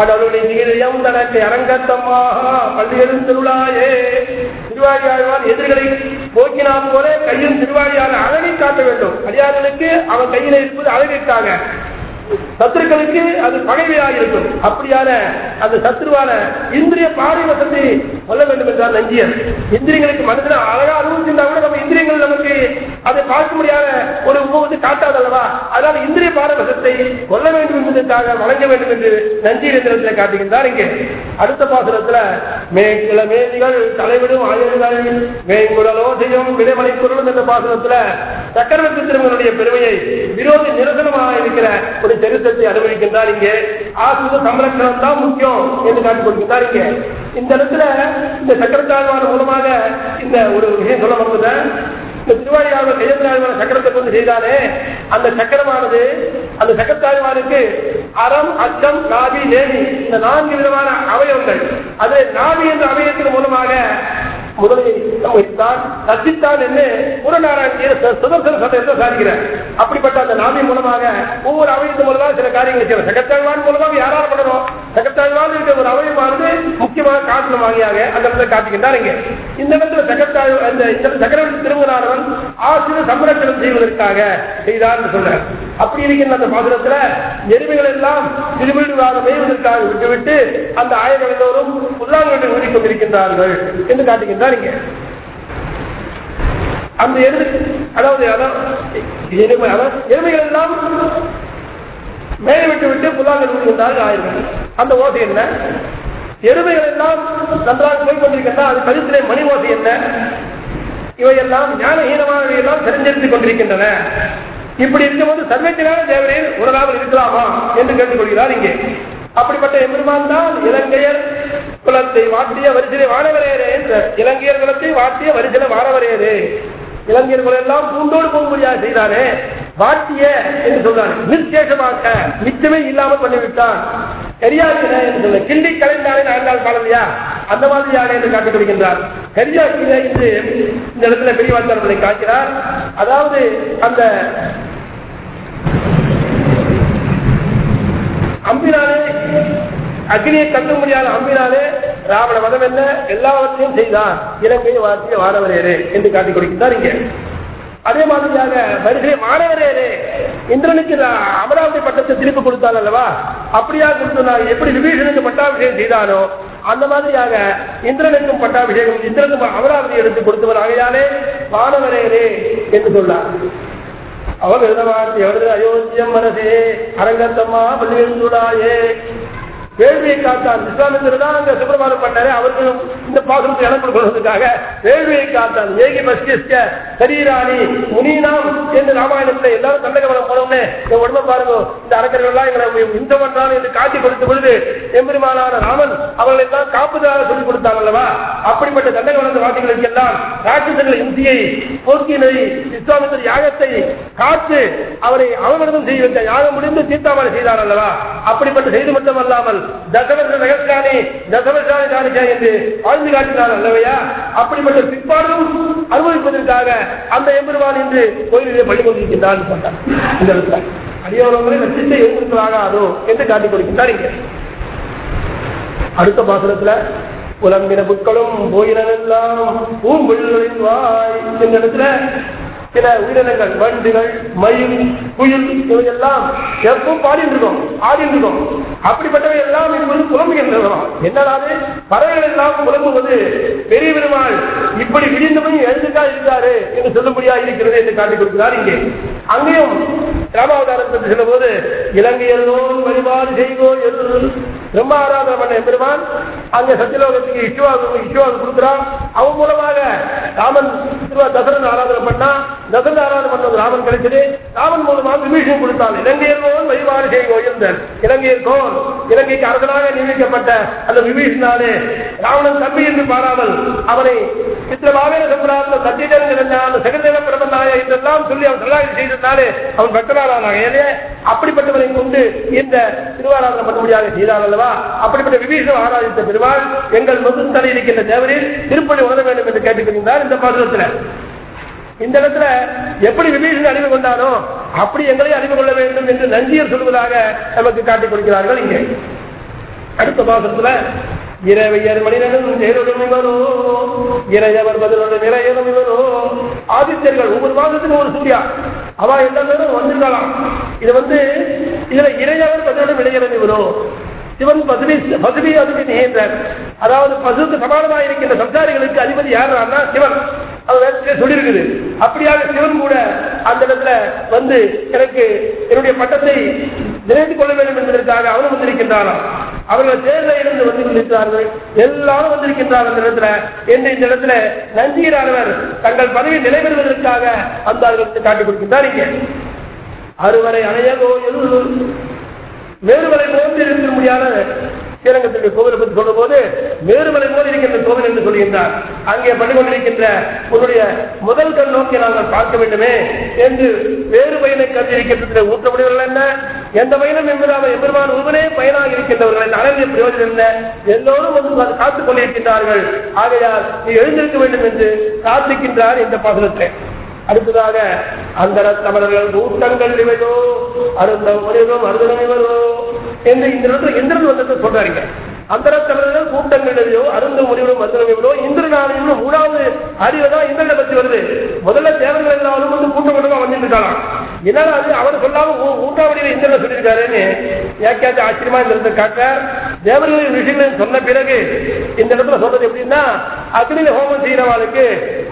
அதனுடைய நீரையும் தனக்கு அரங்கத்தமாக பள்ளியரும் திருவிழாயே. திருவாழியாழ்வார் எதிர்களை போக்கினால் போல கையும் திருவாழியான அழனி காட்ட வேண்டும். அடியார்களுக்கு அவன் கையில இருப்பது அழகிற்காக. சத்துருக்களுக்கு அது பகைவையாக இருக்கும் அப்படியான அந்த சத்துருவான இந்திரிய பாரிவசத்தை சொல்ல வேண்டும் என்றார் நஞ்சியர். இந்திரியங்களுக்கு மனதில் அழகா அனுபவிச்சிருந்தா கூட நம்ம இந்திரியங்கள் நமக்கு அதை பார்க்க முடியாத ஒரு உபவத்தை காட்டாதல்லவா? அதனால இந்திரிய பாரவசத்தை கொல்ல வேண்டும் என்பதற்காக வழங்க வேண்டும் என்று நஞ்சியர் எந்திரத்தில் காட்டுகின்றார் இங்கே. அடுத்த பாசுரத்துல மேற்குல மேதிகள் தலைவிடும் ஆயுதங்கள் மேங்குடலோசையும் விடைமலை பொருளும் என்ற பாசுரத்துல சக்கரவர்த்தி திருமகனுடைய பெருமையை விரோதி நிரசனமாக இருக்கிற ஒரு சரித்திரத்தை அனுபவிக்கின்றார் இங்கே. ஆசுத சம்ரட்சணம் தான் முக்கியம் என்று காட்டிக் கொடுக்கின்றார் இங்கே. இந்த இடத்துல இந்த சக்கரத்தாழ்வான மூலமாக இந்த ஒரு விஷயம் சொல்ல வந்தது இந்த திருவாரியாளர் கையத்தாழ்வான சக்கரத்தை கொண்டு செய்தாலே அந்த சக்கரமானது அந்த சக்கரத்தாழ்வாருக்கு அறம் அச்சம் காவி நேமி இந்த நான்கு விதமான அவயவங்கள். அது நாவி என்ற அவயத்தின் மூலமாக முதலில் வைத்தான் ரசித்தான் என்று முரநாராயண சுதர்சன சதத்தை சாதிக்கிறார். அப்படிப்பட்ட அந்த நாமி மூலமாக ஒவ்வொரு அவயத்தின் மூலமாக சில காரியங்கள் செய்யணும் சகத்தாழ்வான் மூலமாக யாரால் பண்ணணும்? சகத்தாழ்வான் இருக்கிற ஒரு அவயமானது முக்கியமாக காட்டணும் வாங்கியாக அந்த இடத்துல காட்டுகின்றார் இங்கே. இந்த இடத்துல சகத்தாழ் அந்த இந்த சக்கரவர்த்தி திருமணானவன் ஆசிரியர் சம்ரட்சணம் செய்வதற்காக செய்தார் என்று சொல்றார். அப்படி இருக்கின்ற அந்த பாசுரத்துல எருமைகள் எல்லாம் திருவிழுவாக மேய்வதற்காக விட்டுவிட்டு அந்த ஆயுதம் எல்லோரும் புல்லாங்கட்டை ஊறிக்கொண்டிருக்கின்றார்கள் என்று காட்டுகின்றார். இங்கே அந்த எருமை அதாவது அதான் எருமை அதான் எருமைகள் எல்லாம் மேலே விட்டு விட்டு புல்லாங்கல் ஊறுகின்றார்கள் அந்த ஓசை என்ன? எருமைகள் எல்லாம் நன்றாக போய் கொண்டிருக்கின்றன அது கழுத்திலே மணி ஓசை என்ன? இவையெல்லாம் ஞானஹீனமானவை எல்லாம் தெரிஞ்செடுத்துக் கொண்டிருக்கின்றன. இப்படி இருக்கும்போது சர்வஜனான தேவரே உணராமல் இருக்கலாமா? என்று கேட்டுக்கொள்கிறார் இங்கே. அப்படிப்பட்ட எம்பெருமான் தான் இலங்கையர் குலத்தை வாட்டிய வரிசலை வானவரையரே என்ற இலங்கையர் குலத்தை வாட்டிய வரிசலை வானவரையரே இளைஞர்கள் எல்லாம் பூண்டோடு போக முடியாது செய்தானே வாட்டிய என்று சொல்றாரு. நிர்சேஷமாக்க நிச்சயமே இல்லாமல் பண்ணிவிட்டான். கரியாக்கின என்று சொல்ல கிள்ளி கலைந்தானே நான்கால் காலமையா அந்த மாதிரியாக என்று காட்டிக் கொடுக்கின்றார் கரியாக்கின என்று இந்த இடத்துல பெரியவாச்சாரத்தை காட்டுகிறார் அதாவது அந்த அம்பினாலே அக்னியை கண்டு முடியாத அம்பினாலே ராவண மதம் என்ன? எல்லாவற்றையும் செய்தான். இலங்கையை வாசிய வானவரேரே என்று காட்டிக் கொடுக்கிறார் இங்கே. அதே மாதிரியாக வருகை மாணவரேரே இந்திரனுக்கு அமராவதி பட்டத்தை திருப்பி கொடுத்தாள் அல்லவா? அப்படியா கொடுத்தாங்க எப்படி விபீஷனுக்கு பட்டாபிஷேகம் செய்தானோ அந்த மாதிரியாக இந்திரனுக்கும் பட்டாபிஷேகம் இந்திரனுக்கும் அமராவதி எடுத்து கொடுத்தவர் ஆகையாலே வானவரேரே என்று சொன்னார். அவர் எழுதவாட்டி அவரது அயோத்தியம் மனசே அரங்கத்தம்மா பள்ளியெழுந்துடாயே வேள்வியை காத்தார் இஸ்லாமியர் தான் அந்த சுப்பிரபாதம் பண்ணாரு. அவர்களும் இந்த பாசனத்தை இடம் கொடுக்கிறதுக்காக வேள்வியை காத்தார் ஏகி மஸ்கிஸ்க சரீராணி முனீனாம் என்று ராமாயணத்துல எல்லாரும் தண்டகவனம் போனோம்னே. இந்த உடம்ப பாருங்க. இந்த அரக்கர்கள் எல்லாம் எங்களை இந்த பண்றான் என்று காட்டி கொடுத்த பொழுது எம்பெருமானான ராமன் அவர்களை எல்லாம் காப்புதலாக சொல்லிக் கொடுத்தாங்க அல்லவா? அப்படிப்பட்ட தண்டகவனந்த வாசிகளுக்கு எல்லாம் ராட்சசர்கள் இந்தியை போக்கினை இஸ்லாமியர் யாகத்தை காத்து அவரை அவமரிதம் செய்ய வைத்த யாகம் முடிந்து தீர்த்தாமல் செய்தார் அல்லவா? அப்படிப்பட்ட செய்து மட்டும் அல்லாமல் என்று காட்டினார் அல்லவையா? அப்படிப்பட்ட பிற்பாடும் அனுபவிப்பதற்காக அந்த எம்பெருமான் என்று கோயிலிலே பள்ளி சொன்னார். இந்த இடத்துல. அடியோரங்களை நச்சித்தை எழுந்திருக்கலாகாதோ என்று காட்டிக் கொடுக்கின்றார் இங்கே. அடுத்த பாசனத்துல புலம்பின புட்களும் போயினெல்லாம் பூம்புள்ளின் வாய் இந்த இடத்துல சில உயிரினங்கள் வண்டுகள் மயில் குயில் இவையெல்லாம் எப்பவும் பாடிட்டு இருக்கோம் ஆடிட்டு இருக்கோம். அப்படிப்பட்டவை எல்லாம் இப்போது புலம்புகின்றன. என்னடாது? பறவைகள் எல்லாம் புலம்புவது பெரிய பெருமாள் இப்படி விடிந்தவன் எழுந்துட்டா இருந்தாரு என்று சொல்லும்படியா இருக்கிறது என்று காட்டிக் கொடுக்கிறார் இங்கே. அங்கேயும் ராமாவதாரத்தை சொல்லும் போது இலங்கையல்லோன் வழிபாடு செய்கோ என்று பிரம்ம ஆராதனை பண்ண பெருமான் அங்க சத்தியலோகத்துக்கு இஷ்டுவாக இஷ்டுவாக கொடுக்குறான். அவன் மூலமாக ராமன் திருவா தசரன் ஆராதனை பண்ணா தசரன் ஆராதனை பண்ணது ராமன் கிடைச்சது ராமன் மூலமாக விபீஷன் கொடுத்தான் இலங்கையர்கோன் வழிபாடு செய்ய என்றார் இலங்கையர்கோன் இலங்கைக்கு அரசனாக நியமிக்கப்பட்ட அந்த விபீஷனாலே ராவணன் தம்பி என்று பாராமல் அவனை சித்திரமாவே சம்பிராந்த சத்தியதன் இருந்தான் சகதேவ என்றெல்லாம் சொல்லி அவன் சரணாகி செய்ததுனாலே அவன் பக்தனானாக ஏனே அப்படிப்பட்டவனை கொண்டு இந்த திருவாராதனை பண்ணும்படியாக செய்தார் அல்லவா? அப்படிப்பட்ட விபீஷன் ஆராதித்த பெருமாள் எங்கள் முகத்தலை இருக்கின்ற தேவரில் திருப்பணி உணர வேண்டும் என்று கேட்டுக்கொண்டிருந்தார் இந்த பாசுரத்தில். இந்த இடத்துல எப்படி விபீஷன் அறிவு கொண்டானோ அப்படி எங்களை அறிவு கொள்ள வேண்டும் என்று நஞ்சியர் சொல்வதாக நமக்கு காட்டிக் கொடுக்கிறார்கள் இங்கே. அடுத்த மாசத்துல இரவையர் மனிதனும் நேருடன் இவரோ இறையவர் பதிலோடு நிறையனும் இவரோ ஆதித்யர்கள் ஒவ்வொரு மாதத்துக்கும் ஒரு சூர்யா. அவ எல்லா பேரும் வந்திருக்கலாம் இது வந்து இதுல இறையவர் பதிலோடு இளையவன் இவரோ சிவன் பசுவி பசுவி அதிபதி நிகழ்ந்தார் அதாவது பசுக்கு சமானமாக இருக்கின்ற சம்சாரிகளுக்கு அதிபதி யாருன்னா சிவன். சொல்லியிருக்குது அப்படியாக சிவன் கூட அந்த இடத்துல வந்து எனக்கு என்னுடைய பட்டத்தை நினைத்துக் கொள்ள வேண்டும் என்பதற்காக அவனும் வந்திருக்கின்றாராம். அவர்கள் தேர்தலில் இருந்து வந்து கொண்டிருக்கிறார்கள் எல்லாரும் வந்திருக்கின்றார் அந்த இடத்துல. என்று இந்த இடத்துல நஞ்சியரானவர் தங்கள் பதவி நிலைபெறுவதற்காக அந்த அவர்களுக்கு காட்டிக் கொடுக்கின்றார் அறுவரை அணையகோ வேறுவரை போன்று இருக்க முடியாத ஸ்ரீரங்கத்தினுடைய கோவிலை பற்றி சொல்லும் போது மேறுமலை போல் இருக்கின்ற கோவில் என்று சொல்கின்றார். அங்கே பண்ணி கொண்டிருக்கின்ற உன்னுடைய முதல் கண் நோக்கி நாங்கள் பார்க்க வேண்டுமே என்று வேறு பயனை கருதியிருக்கின்ற ஊற்ற முடிவுகள் என்ன? எந்த பயனும் என்பதாக எம்பெருமான் ஒருவனே பயனாக இருக்கின்றவர்கள் அழகிய பிரயோஜனம் என்ன? எல்லோரும் வந்து காத்துக் கொண்டிருக்கின்றார்கள். ஆகையால் நீ எழுந்திருக்க வேண்டும் என்று காத்திருக்கின்றார் இந்த பாசனத்தை. அடுத்ததாக அந்த தமிழர்கள் கூட்டங்கள் இவையோ அருந்த முறையும் அருந்தனம் இவரோ என்று இந்த இடத்துல இந்திரன் வந்து சொல்றாருங்க. அந்த தமிழர்கள் கூட்டங்கள் முடிவிலும் அருந்த முறையோடும் அருந்தனம் இவரோ மூணாவது அறிவு தான் இந்திரனை பத்தி வருது. முதல்ல தேவர்கள் எல்லாரும் வந்து கூட்டம் கூட்டமா வந்துட்டு இருக்கலாம் என்னால அது அவர் சொல்லாம மூன்றாவடியில் இந்திரனை சொல்லியிருக்காருன்னு ஏக்காச்சு ஆச்சரியமா இந்த இடத்துல காட்ட. தேவர்களின் விஷயங்கள் சொன்ன பிறகு இந்த இடத்துல சொல்றது எப்படின்னா அக்னியில ஹோமம் செய்யறவாளுக்கு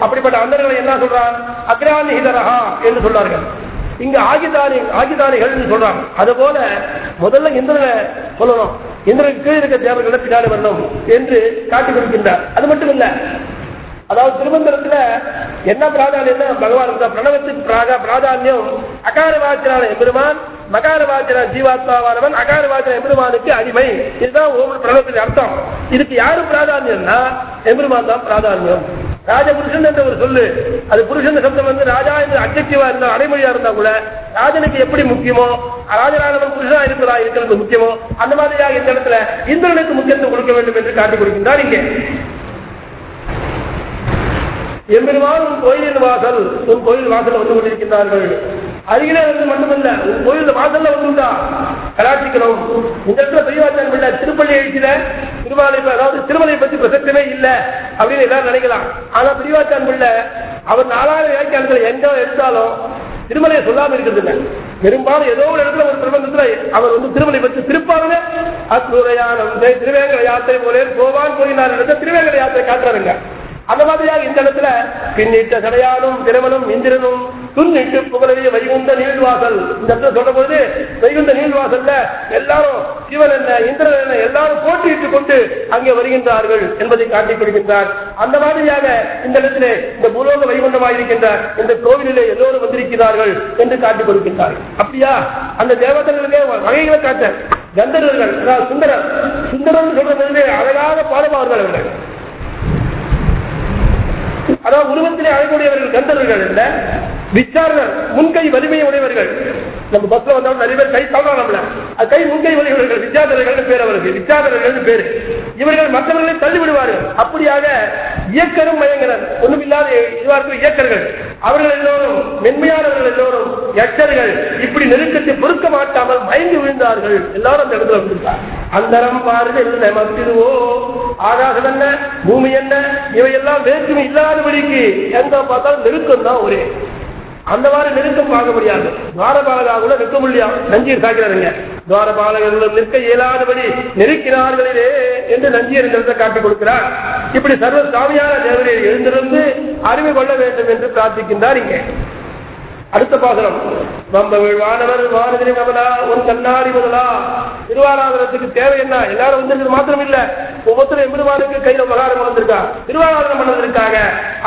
அப்படிப்பட்ட அந்தர்களை என்ன சொல்றான் அக்ரானிஹிதரஹா என்று சொல்றார்கள் இங்க ஆகிதானி ஆகிதானிகள் சொல்றாங்க. அது போல முதல்ல இந்திரனை சொல்லணும். இந்திரனுக்கு இருக்க தேவர்களை பின்னாடி வரணும் என்று காட்டிக் கொடுக்கின்றார். அது மட்டும் இல்ல. அதாவது திருமந்திரத்துல என்ன பிராதானியம்னா பகவான் இந்த பிரணவத்துக்கு பிராதா பிராதானியம் எம்பெருமான் மகாரவாச்சனா ஜீவாத்மாவானவன் அகாரவாச்சன எம்பெருமானுக்கு அடிமை. இதுதான் ஒவ்வொரு பிரணவத்தின் அர்த்தம். இதுக்கு யாரு பிராதானியம்னா எம்பெருமான் தான் பிராதானியம் ராஜபுருஷன் என்ற ஒரு சொல்லு. அது புருஷன் சப்தம் வந்து ராஜா என்று அட்ஜெக்டிவா இருந்தா அடைமொழியா இருந்தா கூட ராஜனுக்கு எப்படி முக்கியமோ ராஜராஜவன் புருஷனா இருக்கிறதா இருக்கிறது முக்கியமோ அந்த மாதிரியாக இந்த இடத்துல இந்திரனுக்கு முக்கியத்துவம் கொடுக்க வேண்டும் என்று காட்டிக் கொடுக்கின்றார் இங்கே. எம்பெருமான் உன் கோயிலின் வாசல் உன் கோயில் வாசல் வந்து கொண்டிருக்கின்றார்கள். அருகிலே வந்து மட்டுமல்ல உன் கோயில் வாசல்ல வந்துட்டா கலாச்சிக்கிறோம் இந்த இடத்துல பெரியவாச்சான் பிள்ளை. திருப்பள்ளி எழுச்சியில திருமலை அதாவது திருமலை பத்தி பிரசக்தமே இல்ல அப்படின்னு எல்லாரும் நினைக்கலாம். ஆனா பெரியவாச்சான் பிள்ளை அவர் நாலாயிரம் வியாக்கியானத்துல எங்க எடுத்தாலும் திருமலையை சொல்லாம இருக்கிறது பெரும்பாலும் ஏதோ ஒரு இடத்துல ஒரு பிரபந்தத்துல அவர் வந்து திருமலை பற்றி திருப்பாருங்க. அத்ருரையானம் திருவேங்கட யாத்திரை போலே கோவான் போயினார். இடத்துல திருவேங்கட யாத்திரை காட்டுறாருங்க. அந்த மாதிரியாக இந்த இடத்துல பின்னிட்ட சடையானும் திருமணம் இந்திரனும் துன்னிட்டு புகழவே வைகுந்த நீள்வாசல். இந்த இடத்துல சொல்ற பொழுது வைகுந்த நீள்வாசல்ல எல்லாரும் சிவன் என்ன இந்திரன் என்ன எல்லாரும் போட்டியிட்டுக் கொண்டு அங்கே வருகின்றார்கள் என்பதை காட்டிக் கொடுக்கின்றார் அந்த மாதிரியாக இந்த இடத்திலே இந்த பூலோக வைகுண்டமாயிருக்கின்ற இந்த கோவிலிலே எல்லோரும் வந்திருக்கிறார்கள் என்று காட்டிக் கொடுக்கின்றார்கள் அப்படியா? அந்த தேவதர்களுக்கே வகைகளை காட்ட. கந்தர்வர்கள் அதாவது சுந்தரர். சுந்தரன் சொல்றது அழகாக பாடுவார்கள் அவர்கள். உருவத்திலே அழகுடையவர்கள் கந்தவர்கள் இல்ல விசாரணர் முன்கை வலிமையை உடையவர்கள். நம்ம பஸ்ல வந்தாலும் நிறைய பேர் கை சொல்றாங்க நம்மள. அது கை முன்கை வலிவர்கள் வித்யாதரர்கள் பேர் அவருக்கு வித்யாதரர்கள் பேரு. இவர்கள் மற்றவர்களை தள்ளி விடுவார்கள் அப்படியாக இயக்கரும் மயங்கரன் ஒண்ணுமில்லாத இதுவா இயக்கர்கள். அவர்கள் எல்லோரும் மென்மையானவர்கள் எல்லோரும் எச்சர்கள் இப்படி நெருக்கத்தை பொறுக்க மாட்டாமல் மயங்கி விழுந்தார்கள். எல்லாரும் அந்த இடத்துல வந்திருக்கார் அந்தரம் பாருங்கள் நமக்கிதுவோ ஆகாசம் என்ன பூமி என்ன இவையெல்லாம் வேற்றுமை இல்லாதபடிக்கு எங்க பார்த்தாலும் நெருக்கம் தான் ஒரே. அந்த மாதிரி நெருக்கம் பார்க்க முடியாது. துவாரபாலகா கூட நிற்க முடியாது நஞ்சீர் காக்கிறாருங்க. துவாரபாலகர்களும் நிற்க இயலாதபடி நெருக்கினார்களே என்று நஞ்சீர் நிலத்தை காட்டிக் கொடுக்கிறார். இப்படி சர்வ சாமியான தேவரை எழுந்திருந்து அறிவு கொள்ள வேண்டும் என்று பிரார்த்திக்கின்றார் இங்கே. அடுத்த பாசனம் நம்ம வாழ்வானவர் வானதிரி கவலா ஒரு கண்ணாடி முதலா. திருவாராதனத்துக்கு தேவை என்ன? எல்லாரும் வந்திருக்கிறது மாத்திரம் இல்ல ஒவ்வொருத்தரும் எம்பெருமானுக்கு கையில உபகாரம் வந்திருக்கா திருவாராதனம் பண்ணதற்காக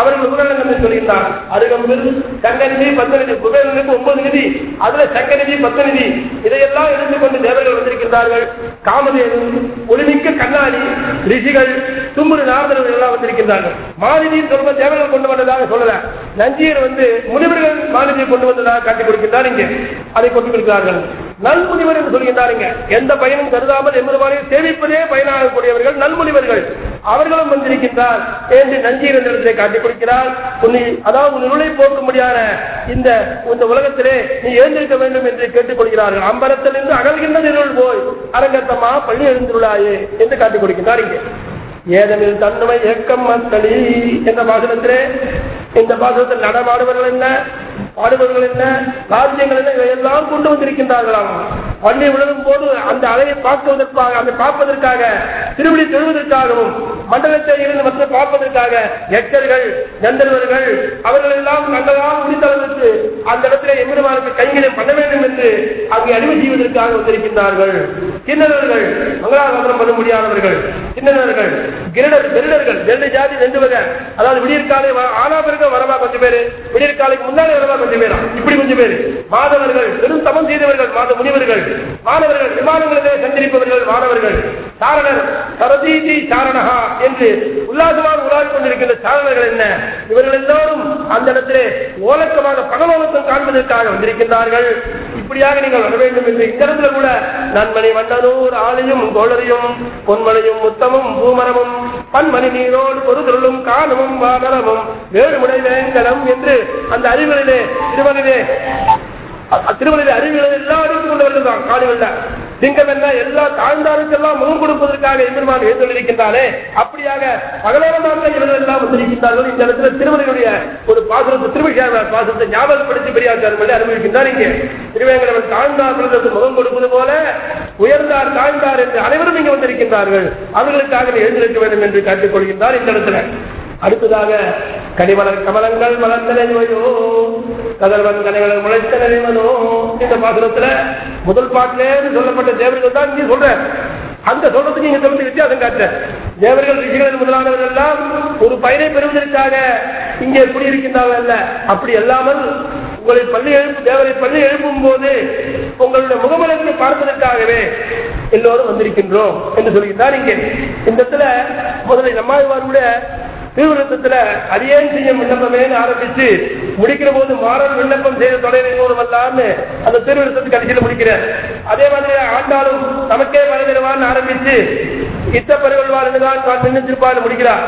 அவர்கள் உபகரணங்கள் சொல்லியிருந்தார்? அருகம்பில் சங்கநிதி பத்து நிதி குபேரனுக்கு ஒன்பது நிதி. அதுல சங்கநிதி பத்து நிதி இதையெல்லாம் எடுத்துக்கொண்டு தேவர்கள் வந்திருக்கின்றார்கள். காமதேவன் ஒளிமிக்க கண்ணாடி ரிஷிகள் தும்புரு நாரதர்கள் எல்லாம் வந்திருக்கின்றார்கள். மாநிதியின் சொல்வ தேவர்கள் கொண்டு வந்ததாக சொல்லல. நஞ்சியர் வந்து முனிவர்கள் மாநிதியை கொண்டு வந்ததாக காட்டிக் கொடுக்கின்றார் இங்கே. அதை கொண்டு கொடுக்கிறார்கள். நல்முனிவர் என்று சொல்கின்றாருங்க எந்த பயனும் கருதாமல் எம்பெருமானை சேமிப்பதே பயனாகக்கூடியவர்கள் நல்முனிவர்கள். அவர்களும் வந்திருக்கின்றார். என்று நஞ்சீர் என்ற காட்டிக் கொடுக்கிறார். அதாவது உன் போக்க முடியாத இந்த இந்த உலகத்திலே நீ எழுந்திருக்க வேண்டும் என்று கேட்டுக் கொள்கிறார்கள். அம்பரத்திலிருந்து அகல்கின்ற இருள் போய் அரங்கத்தம்மா பள்ளி எழுந்துள்ளாயே என்று காட்டிக் கொடுக்கிறார் இங்கே. ஏதனில் தன்மை ஏக்கம் மக்களி என்ற பாசனத்திலே இந்த பாசனத்தில் நடமாடுவர்கள் என்ன? பாடுபவர்கள் என்ன? ராஜ்யங்கள் என்ன? இவையெல்லாம் கொண்டு வந்திருக்கின்றார்களாம். பள்ளி விழுதும் போது அந்த அலையை பார்க்குவதற்காக அதை பார்ப்பதற்காக திருவிழி தொழுவதற்காகவும் மண்டலத்தை இருந்து வந்து பார்ப்பதற்காக எச்சர்கள் கந்தர்வர்கள் அவர்கள் எல்லாம் தங்களால் முடித்தளவுக்கு அந்த இடத்துல எம்பெருமானுக்கு கைகளை பண்ண வேண்டும் என்று அங்கே அறிவு செய்வதற்காக வந்திருக்கின்றார்கள். கிண்ணவர்கள் மங்களாசாசனம் பண்ண முடியாதவர்கள் கிண்ணவர்கள் கிரடர் திருடர்கள் ரெண்டு ஜாதி ரெண்டு வகை அதாவது விடியற்காலை ஆனா பிறகு வரவா கொஞ்சம் பேரு? விடியற்காலைக்கு முன்னாலே வரவா கொஞ்சம் பேரா? இப்படி கொஞ்சம் பேரு. மாதவர்கள் பெரும் தமம் செய்தவர்கள் மாத முனிவர்கள். மாணவர்கள் விமானங்களிலே சஞ்சரிப்பவர்கள் மாணவர்கள். சாரணர் சரதீதி சாரணகா என்று உல்லாசமாக உலாவிக் கொண்டிருக்கின்ற சாரணர்கள் என்ன? இவர்கள் எல்லோரும் அந்த இடத்திலே ஓலக்கமாக பகலோகத்தம் காண்பதற்காக வந்திருக்கின்றார்கள். இப்படியாக நீங்கள் வர வேண்டும் என்று இந்த இடத்துல கூட நன்மணி வண்டனூர் ஆலையும் கோளரையும் பொன்மலையும் முத்தமும் பூமரமும் பன்மணி நீரோடு பொறுதொருளும் காணமும் வாகனமும் வேறுமுனை வேங்கலம் என்று அந்த அறிவுகளிலே திருமணிலே திருமணிலே அறிவியலை எல்லாரும் கொண்டு வருகிறான் காடுகள்ல திங்கம் என்ன எல்லா தாழ்ந்தாருக்கெல்லாம் முகம் கொடுப்பதற்காக எம்பெருமான் எழுந்திருக்கின்றானே அப்படியாக பகலோரமாக இவர்கள் எல்லாம் வந்திருக்கின்றார்கள். இந்த இடத்துல திருமலையுடைய ஒரு பாசனத்தை திருவிழா பாசனத்தை ஞாபகப்படுத்தி பெரியாச்சாரம் அறிவிக்கின்றார் இங்கே. திருவேங்கடவன் தாழ்ந்தார் முகம் கொடுப்பது போல உயர்ந்தார் தாழ்ந்தார் என்று அனைவரும் இங்கே வந்திருக்கின்றார்கள். அவர்களுக்காக எழுந்திருக்க வேண்டும் என்று காட்டிக் கொள்கின்றார் இந்த இடத்துல. அடுத்ததாக கனிமலர் கமலங்கள் மலர்ந்த நினைவையோ கதர்வன் கனிமலர் முளைத்த நினைவனோ? இந்த பாசுரத்துல முதல் பாட்டிலே சொல்லப்பட்ட தேவர்கள் தான் நீ சொல்ற அந்த சொல்றதுக்கு நீங்க சொல்றது வித்தியாசம் காட்ட தேவர்கள் ரிஷிகள் முதலானவர்கள் எல்லாம் ஒரு பயனை பெறுவதற்காக இங்கே குடியிருக்கின்றார்கள் அல்ல. அப்படி அல்லாமல் உங்களை பள்ளி எழுப்பு தேவரை பள்ளி எழுப்பும் போது உங்களுடைய முகமலத்தை பார்ப்பதற்காகவே எல்லோரும் வந்திருக்கின்றோம் என்று சொல்கின்றார் இங்கே. இந்த இடத்துல முதலில் கூட திருவிருத்தத்துல அரியேன் செய்யும் விண்ணப்பமே ஆரம்பிச்சு முடிக்கிற போது மாறல் விண்ணப்பம் செய்த தொடரின் மூலமல்லான்னு அந்த திருவிருத்தத்துக்கு கடைசியில் முடிக்கிறார் அதே மாதிரி ஆண்டாலும் நமக்கே மனிதருவான்னு ஆரம்பிச்சு இத்த பரிவல்வாருன்னு தான் நின்றுப்பான்னு முடிக்கிறார்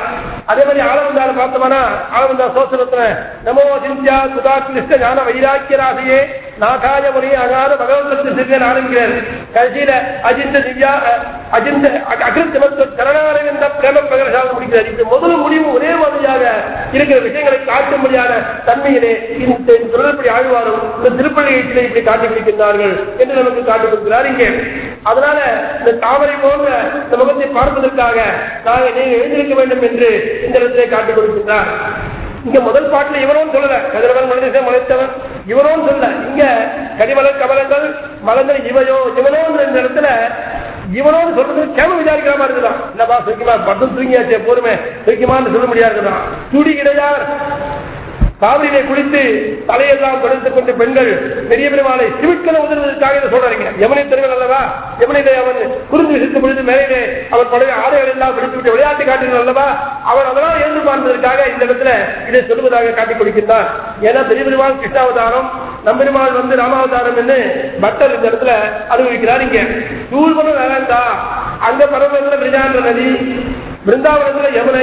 அதே மாதிரி ஆளவந்தால பார்த்தோம்னா ஆளவந்தா சோசனத்துல நமோ சிந்தியா சுதா கிருஷ்ண ஞான வைராக்கியராகியே நாகாய முனி அகாத பகவந்தத்து சிறுவன் ஆரம்பிக்கிறார் கடைசியில அஜிந்த திவ்யா அஹ், அஜிந்த அகிருத்தமத்து சரணாரவிந்த பிரேம பிரகரசாக முடிக்கிறார். இந்த முதல் முடிவு ஒரே மாதிரியாக இருக்கிற விஷயங்களை காட்டும்படியான தன்மையிலே இந்த தொடர்படி ஆழ்வாரும் இந்த திருப்பள்ளியிலே இப்படி காட்டி பிடிக்கின்றார்கள் என்று நமக்கு காட்டி கொடுக்கிறார் இங்கே. அதனால இந்த தாமரை போன்ற இந்த முகத்தை பார்ப்பதற்காக நாங்கள் நீங்கள் எழுந்திருக்க வேண்டும் என்று இந்த இடத்திலே காட்டிக் கொடுக்கின்றார் இங்க முதல் பாட்டுல இவனும் சொல்லல. கதிரவன் மனிதன் மலைத்தவன். இவரும் சொல்ல இங்க கனிமலர் கமலங்கள் மலங்கள் இவையோ இவனோ இந்த இடத்துல இவனோடு சொல்றது கேம விசாரிக்கிற மாதிரி இருக்குதான். என்னப்பா சுக்கிமா பட்டம் தூங்கியாச்சே போருமே சுருக்கிமான்னு சொல்ல முடியாது துடி கிடையாது காவிரியிலே குளித்து தலையெல்லாம் தொலைத்துக் கொண்டு பெண்கள் பெரிய பெருமாளை சிவிக்கல உதவுவதற்காக இதை சொல்றாங்க எவனை தெருவில் அல்லவா? யமுனையிலே அவன் குறுந்து விசித்து பொழுது மேலே அவன் பழைய ஆடைகள் எல்லாம் விட்டு விளையாட்டு காட்டினான் அல்லவா? அவன் அதெல்லாம் எழுந்து பார்ப்பதற்காக இந்த இடத்துல இதை சொல்லுவதாக காட்டிக் கொடுக்கின்றார். ஏன்னா பெரிய பெருமாள் கிருஷ்ணாவதாரம் நம்பெருமாள் வந்து ராமாவதாரம் என்று பட்டர் இந்த இடத்துல அனுபவிக்கிறார் இங்க. தூள் வேண்டாம். அந்த பரவத்துல விருதாந்திர நதி பிருந்தாவனத்துல யமுனை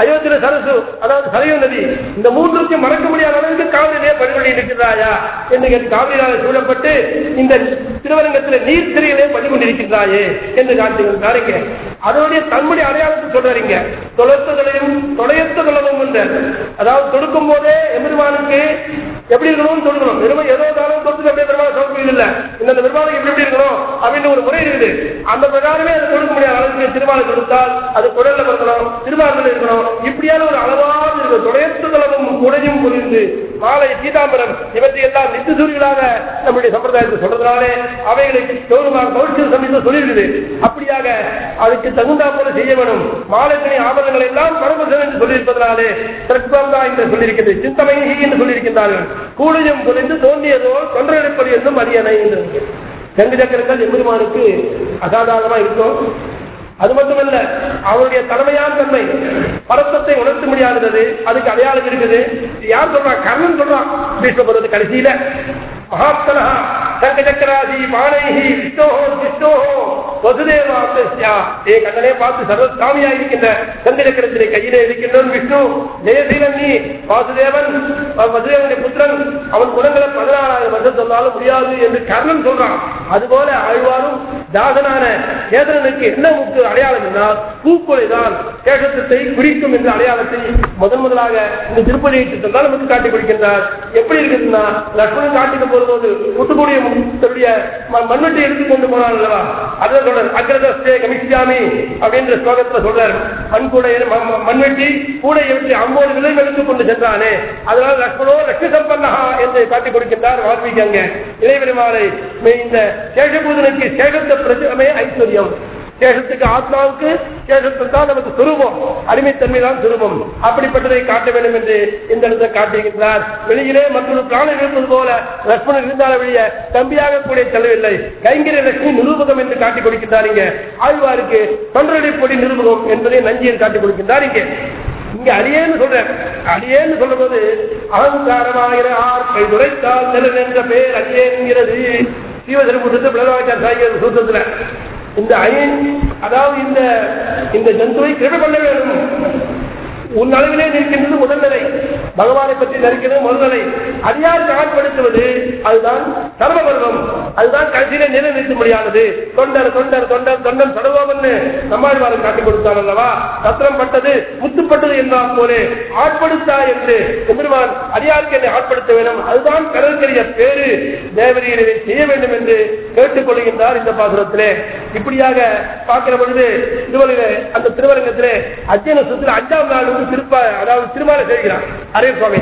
அயோத்தியில சரசு அதாவது சரையு நதி இந்த மூன்றுக்கும் மறக்க முடியாத அளவுக்கு காவிரியிலே பணிபுரி இருக்கிறாயா என்று காவிரியால் சூழப்பட்டு இந்த திருவரங்கத்தில் நீர் திரையிலே பண்ணி கொண்டிருக்கின்றாயே என்று காட்டுகிறாருங்க அதனுடைய தன்முடைய அடையாளத்தை சொல்றீங்க. தொலைத்த தொலையும் தொலையத்த தொலைவும் அதாவது தொடுக்கும் போதே எம்பெருமானுக்கு எப்படி இருக்கணும்னு சொல்லணும் வெறும் ஏதோ காலம் தொடுத்து அப்படியே பெருமாள் சொல்ல இல்ல. இந்த பெருமாளுக்கு எப்படி எப்படி இருக்கணும் அப்படின்னு ஒரு முறை இருக்குது. அந்த பிரகாரமே அதை கொடுக்க முடியாத அளவுக்கு திருமாலை கொடுத்தால் அது குடல்ல இருக்கணும் திருமாலில் இருக்கணும் இப்படியான ஒரு அளவான இருக்க தொலைத்து தளமும் குடையும் புரிந்து மாலை சீதாம்பரம் இவற்றை எல்லாம் நித்திசூரிகளாக நம்முடைய சம்பிரதாயத்தை சொல்றதுனாலே அவைகளை கௌரவமாக கௌரவ சமயத்தில் சொல்லியிருக்குது. அப்படியாக அதுக்கு தகுந்தா போல செய்ய வேணும். மாலை துணி ஆபரணங்கள் எல்லாம் பரமசம் என்று சொல்லியிருப்பதனாலே சத்பந்தா என்று சொல்லியிருக்கிறது சிந்தமயி என்று சொல்லியிருக்கின்றார்கள். கூலியம் குறைந்து தோன்றியதோ தொன்றெடுப்பது என்றும் அரியணை என்று செங்கு சக்கரங்கள் எம்பெருமானுக்கு அசாதாரணமா இருக்கும் அது மட்டுமல்ல அவருடைய தலைமையான தன்மை பரத்தத்தை உணர்த்த முடியாதது அதுக்கு அடையாளம் இருக்குது. யார் சொல்றான் கர்ணன் சொல்றான் பீஷ்மபுரத்து கடைசியில. மகாத்மனா சங்க சக்கராதி பானைஹி விஷ்ணோஹோ விஷ்ணோஹோ வசுதேவாசஸ்யா ஏ கண்ணனே பார்த்து சர்வசாமியா இருக்கின்ற சங்க சக்கரத்திலே கையிலே இருக்கின்றவன் விஷ்ணு. ஜெயசீலன் நீ வாசுதேவன் வசுதேவனுடைய புத்திரன் அவன் குணங்களை பதினாறாயிரம் வருஷம் சொன்னாலும் முடியாது என்று கர்ணன் சொல்றான். அதுபோல ஆழ்வாரும் தாசனான சேதனனுக்கு என்ன முக்கு அடையாளம் என்றால் பூக்கொலை தான் சேஷத்தை குறிக்கும் என்ற அடையாளத்தை முதன் முதலாக இந்த திருப்பதியை தான் நமக்கு காட்டிக் கொடுக்கின்றார். எப்படி இருக்குதுன்னா லக்ஷ்மணன் காட்டுக்கு போகும்போது முத்துக்கூடிய தன்னுடைய ம- மண்வெட்டி எடுத்து கொண்டு போனான் அல்லவா? அதான் சொல்றார். அக்ரதஸ்தே கமிஷ்யாமி அப்படின்ற ஸ்லோகத்துல சொல்றார். மண் கூட மண்வெட்டி கூடை எழுத்து ஐம்பது விலை எடுத்துக் கொண்டு சென்றானே. அதனால் லக்ஷ்மணோ லட்சுமி சம்பன்னஹா என்று காட்டிக் கொடுக்கின்றார் வால்மீகி அங்க. இளைவெருமானை இந்த சேஷபூதனுக்கு சேகத்த பிரச்சனமே ஐஸ்வர்யம். சேஷத்துக்கு ஆத்மாவுக்கு சேஷத்துக்கு தான் நமக்கு சுரூபம். அடிமைத்தன்மை தான் சுரூபம். அப்படிப்பட்டதை காட்ட வேண்டும் என்று இந்த இடத்தை காட்டுகின்றார் வெளியிலே மற்றொரு பிராணம் இருப்பது போல லட்சுமணன் இருந்தால வெளிய தம்பியாக கூட செல்லவில்லை. கைங்கரிய லட்சுமி நிரூபகம் என்று காட்டிக் கொடுக்கின்றார் ஆழ்வாருக்கு ஆழ்வாருக்கு பொடி நிரூபகம் என்பதை நஞ்சியில் காட்டிக் கொடுக்கின்றார் இங்கே. இங்க அடியேன்னு சொல்றேன். அடியேன்னு சொல்லும் போது அகங்காரமாகிற ஆற்றை துரைத்தால் செல்லும் என்ற பேர் அடியேன்கிறது. சீவதர்மூட்டத்தை பிளவாச்சார் சாகிற சூத்திரத்துல. இந்த அயன் அதாவது இந்த இந்த ஜந்துவை கிருப கொள்ள வேண்டும். உன் அளவிலே நிற்கின்றது முதல்நிலை. பகவானை பற்றி நிற்கிறது முதல்நிலை. அடியாருக்கு ஆட்படுத்துவது அதுதான் சர்வபர்வம் அதுதான் கடைசியிலே நிலைநிறுத்த முடியாதது. தொண்டர் தொண்டர் தொண்டர் தொண்டன் சடவோம்னு நம்மாழ்வாரன் காட்டிக் கொடுத்தார் அல்லவா? சத்திரம் பட்டது முத்துப்பட்டது என்றால் போலே ஆட்படுத்தா என்று எம்பெருமான் அடியாருக்கு என்னை ஆட்படுத்த வேண்டும். அதுதான் கடற்கரிய பேரு தேவரீரை செய்ய வேண்டும் என்று கேட்டுக்கொள்கின்றார் இந்த பாசுரத்திலே. இப்படியாக பார்க்கிற பொழுது திருவள்ளுவ அந்த திருவரங்கத்திலே அத்தியன சுத்திர அஞ்சாம் நாள் வந்து திருப்ப அதாவது திருமாலை செய்கிறான் அரே சுவாமி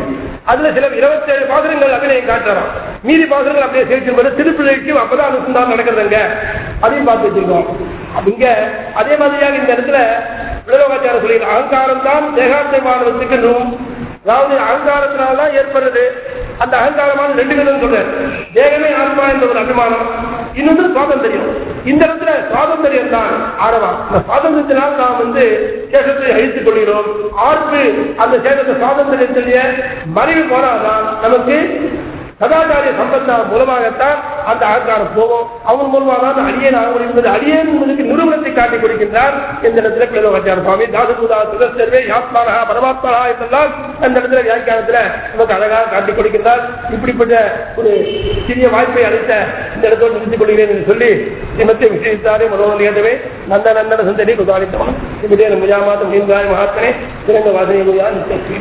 அதுல சில இருபத்தேழு பாசுரங்கள் அபிநயம் காட்டுறான் மீதி பாசுரங்கள் அப்படியே சேர்க்கும் போது விஷயம் அப்பதான் அனுசந்தானம் நடக்கிறதுங்க. அதையும் பார்த்து வச்சிருக்கோம். இங்க அதே மாதிரியாக இந்த இடத்துல விளவாச்சாரம் சொல்லி அகங்காரம் தான் தேகாத்தியமானதுக்கு நூல் அதாவது அகங்காரத்தினால்தான் ஏற்படுறது. அந்த அகங்காரமான ரெண்டு விதம் சொல்றேன் தேகமே ஆத்மா என்ற ஒரு அபிமானம். இன்னொன்று சுவாதந்திரியம். இந்த இடத்துல சுவாதந்திரியம் தான் ஆரவம் இந்த சுவாதந்திரத்தினால் நாம் வந்து சேஷத்தை அழித்துக் கொள்கிறோம். ஆர்ப்பு அந்த சேஷத்தை சுவாதந்திரத்திலேயே மறைவு போனால்தான் நமக்கு சதாச்சாரிய சம்பந்தா மூலமாகத்தான் அந்த அகங்காரம் போவோம். அவன் மூலமாக தான் அடியேன் ஆக முடியும். அடியேன் என்பதற்கு நிறுவனத்தை காட்டிக் கொடுக்கின்றார். இந்த இடத்துல பிளவாச்சார சுவாமி தாசுபூதா சுதர்வே யாத்மாரா பரமாத்மானா என்றெல்லாம் அந்த இடத்துல வியாக்கியானத்துல நமக்கு அழகாக காட்டிக் கொடுக்கின்றார். இப்படிப்பட்ட ஒரு சிறிய வாய்ப்பை அளித்த இந்த இடத்தோடு நிறுத்திக் கொள்கிறேன் என்று சொல்லி ஸ்ரீமத்தை விசேஷித்தாரே மனோநியதவே நந்த நந்தன சந்தனி குதாரித்தவன் இப்படியே முஜாமாதம் நீங்காய மகாத்மனே சிறந்த வாசனை நித்திய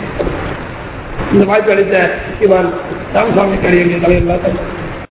இந்த வாய்ப்பு அளித்த இவன் سامنے کھڑی ہوئی اللہ تعالیٰ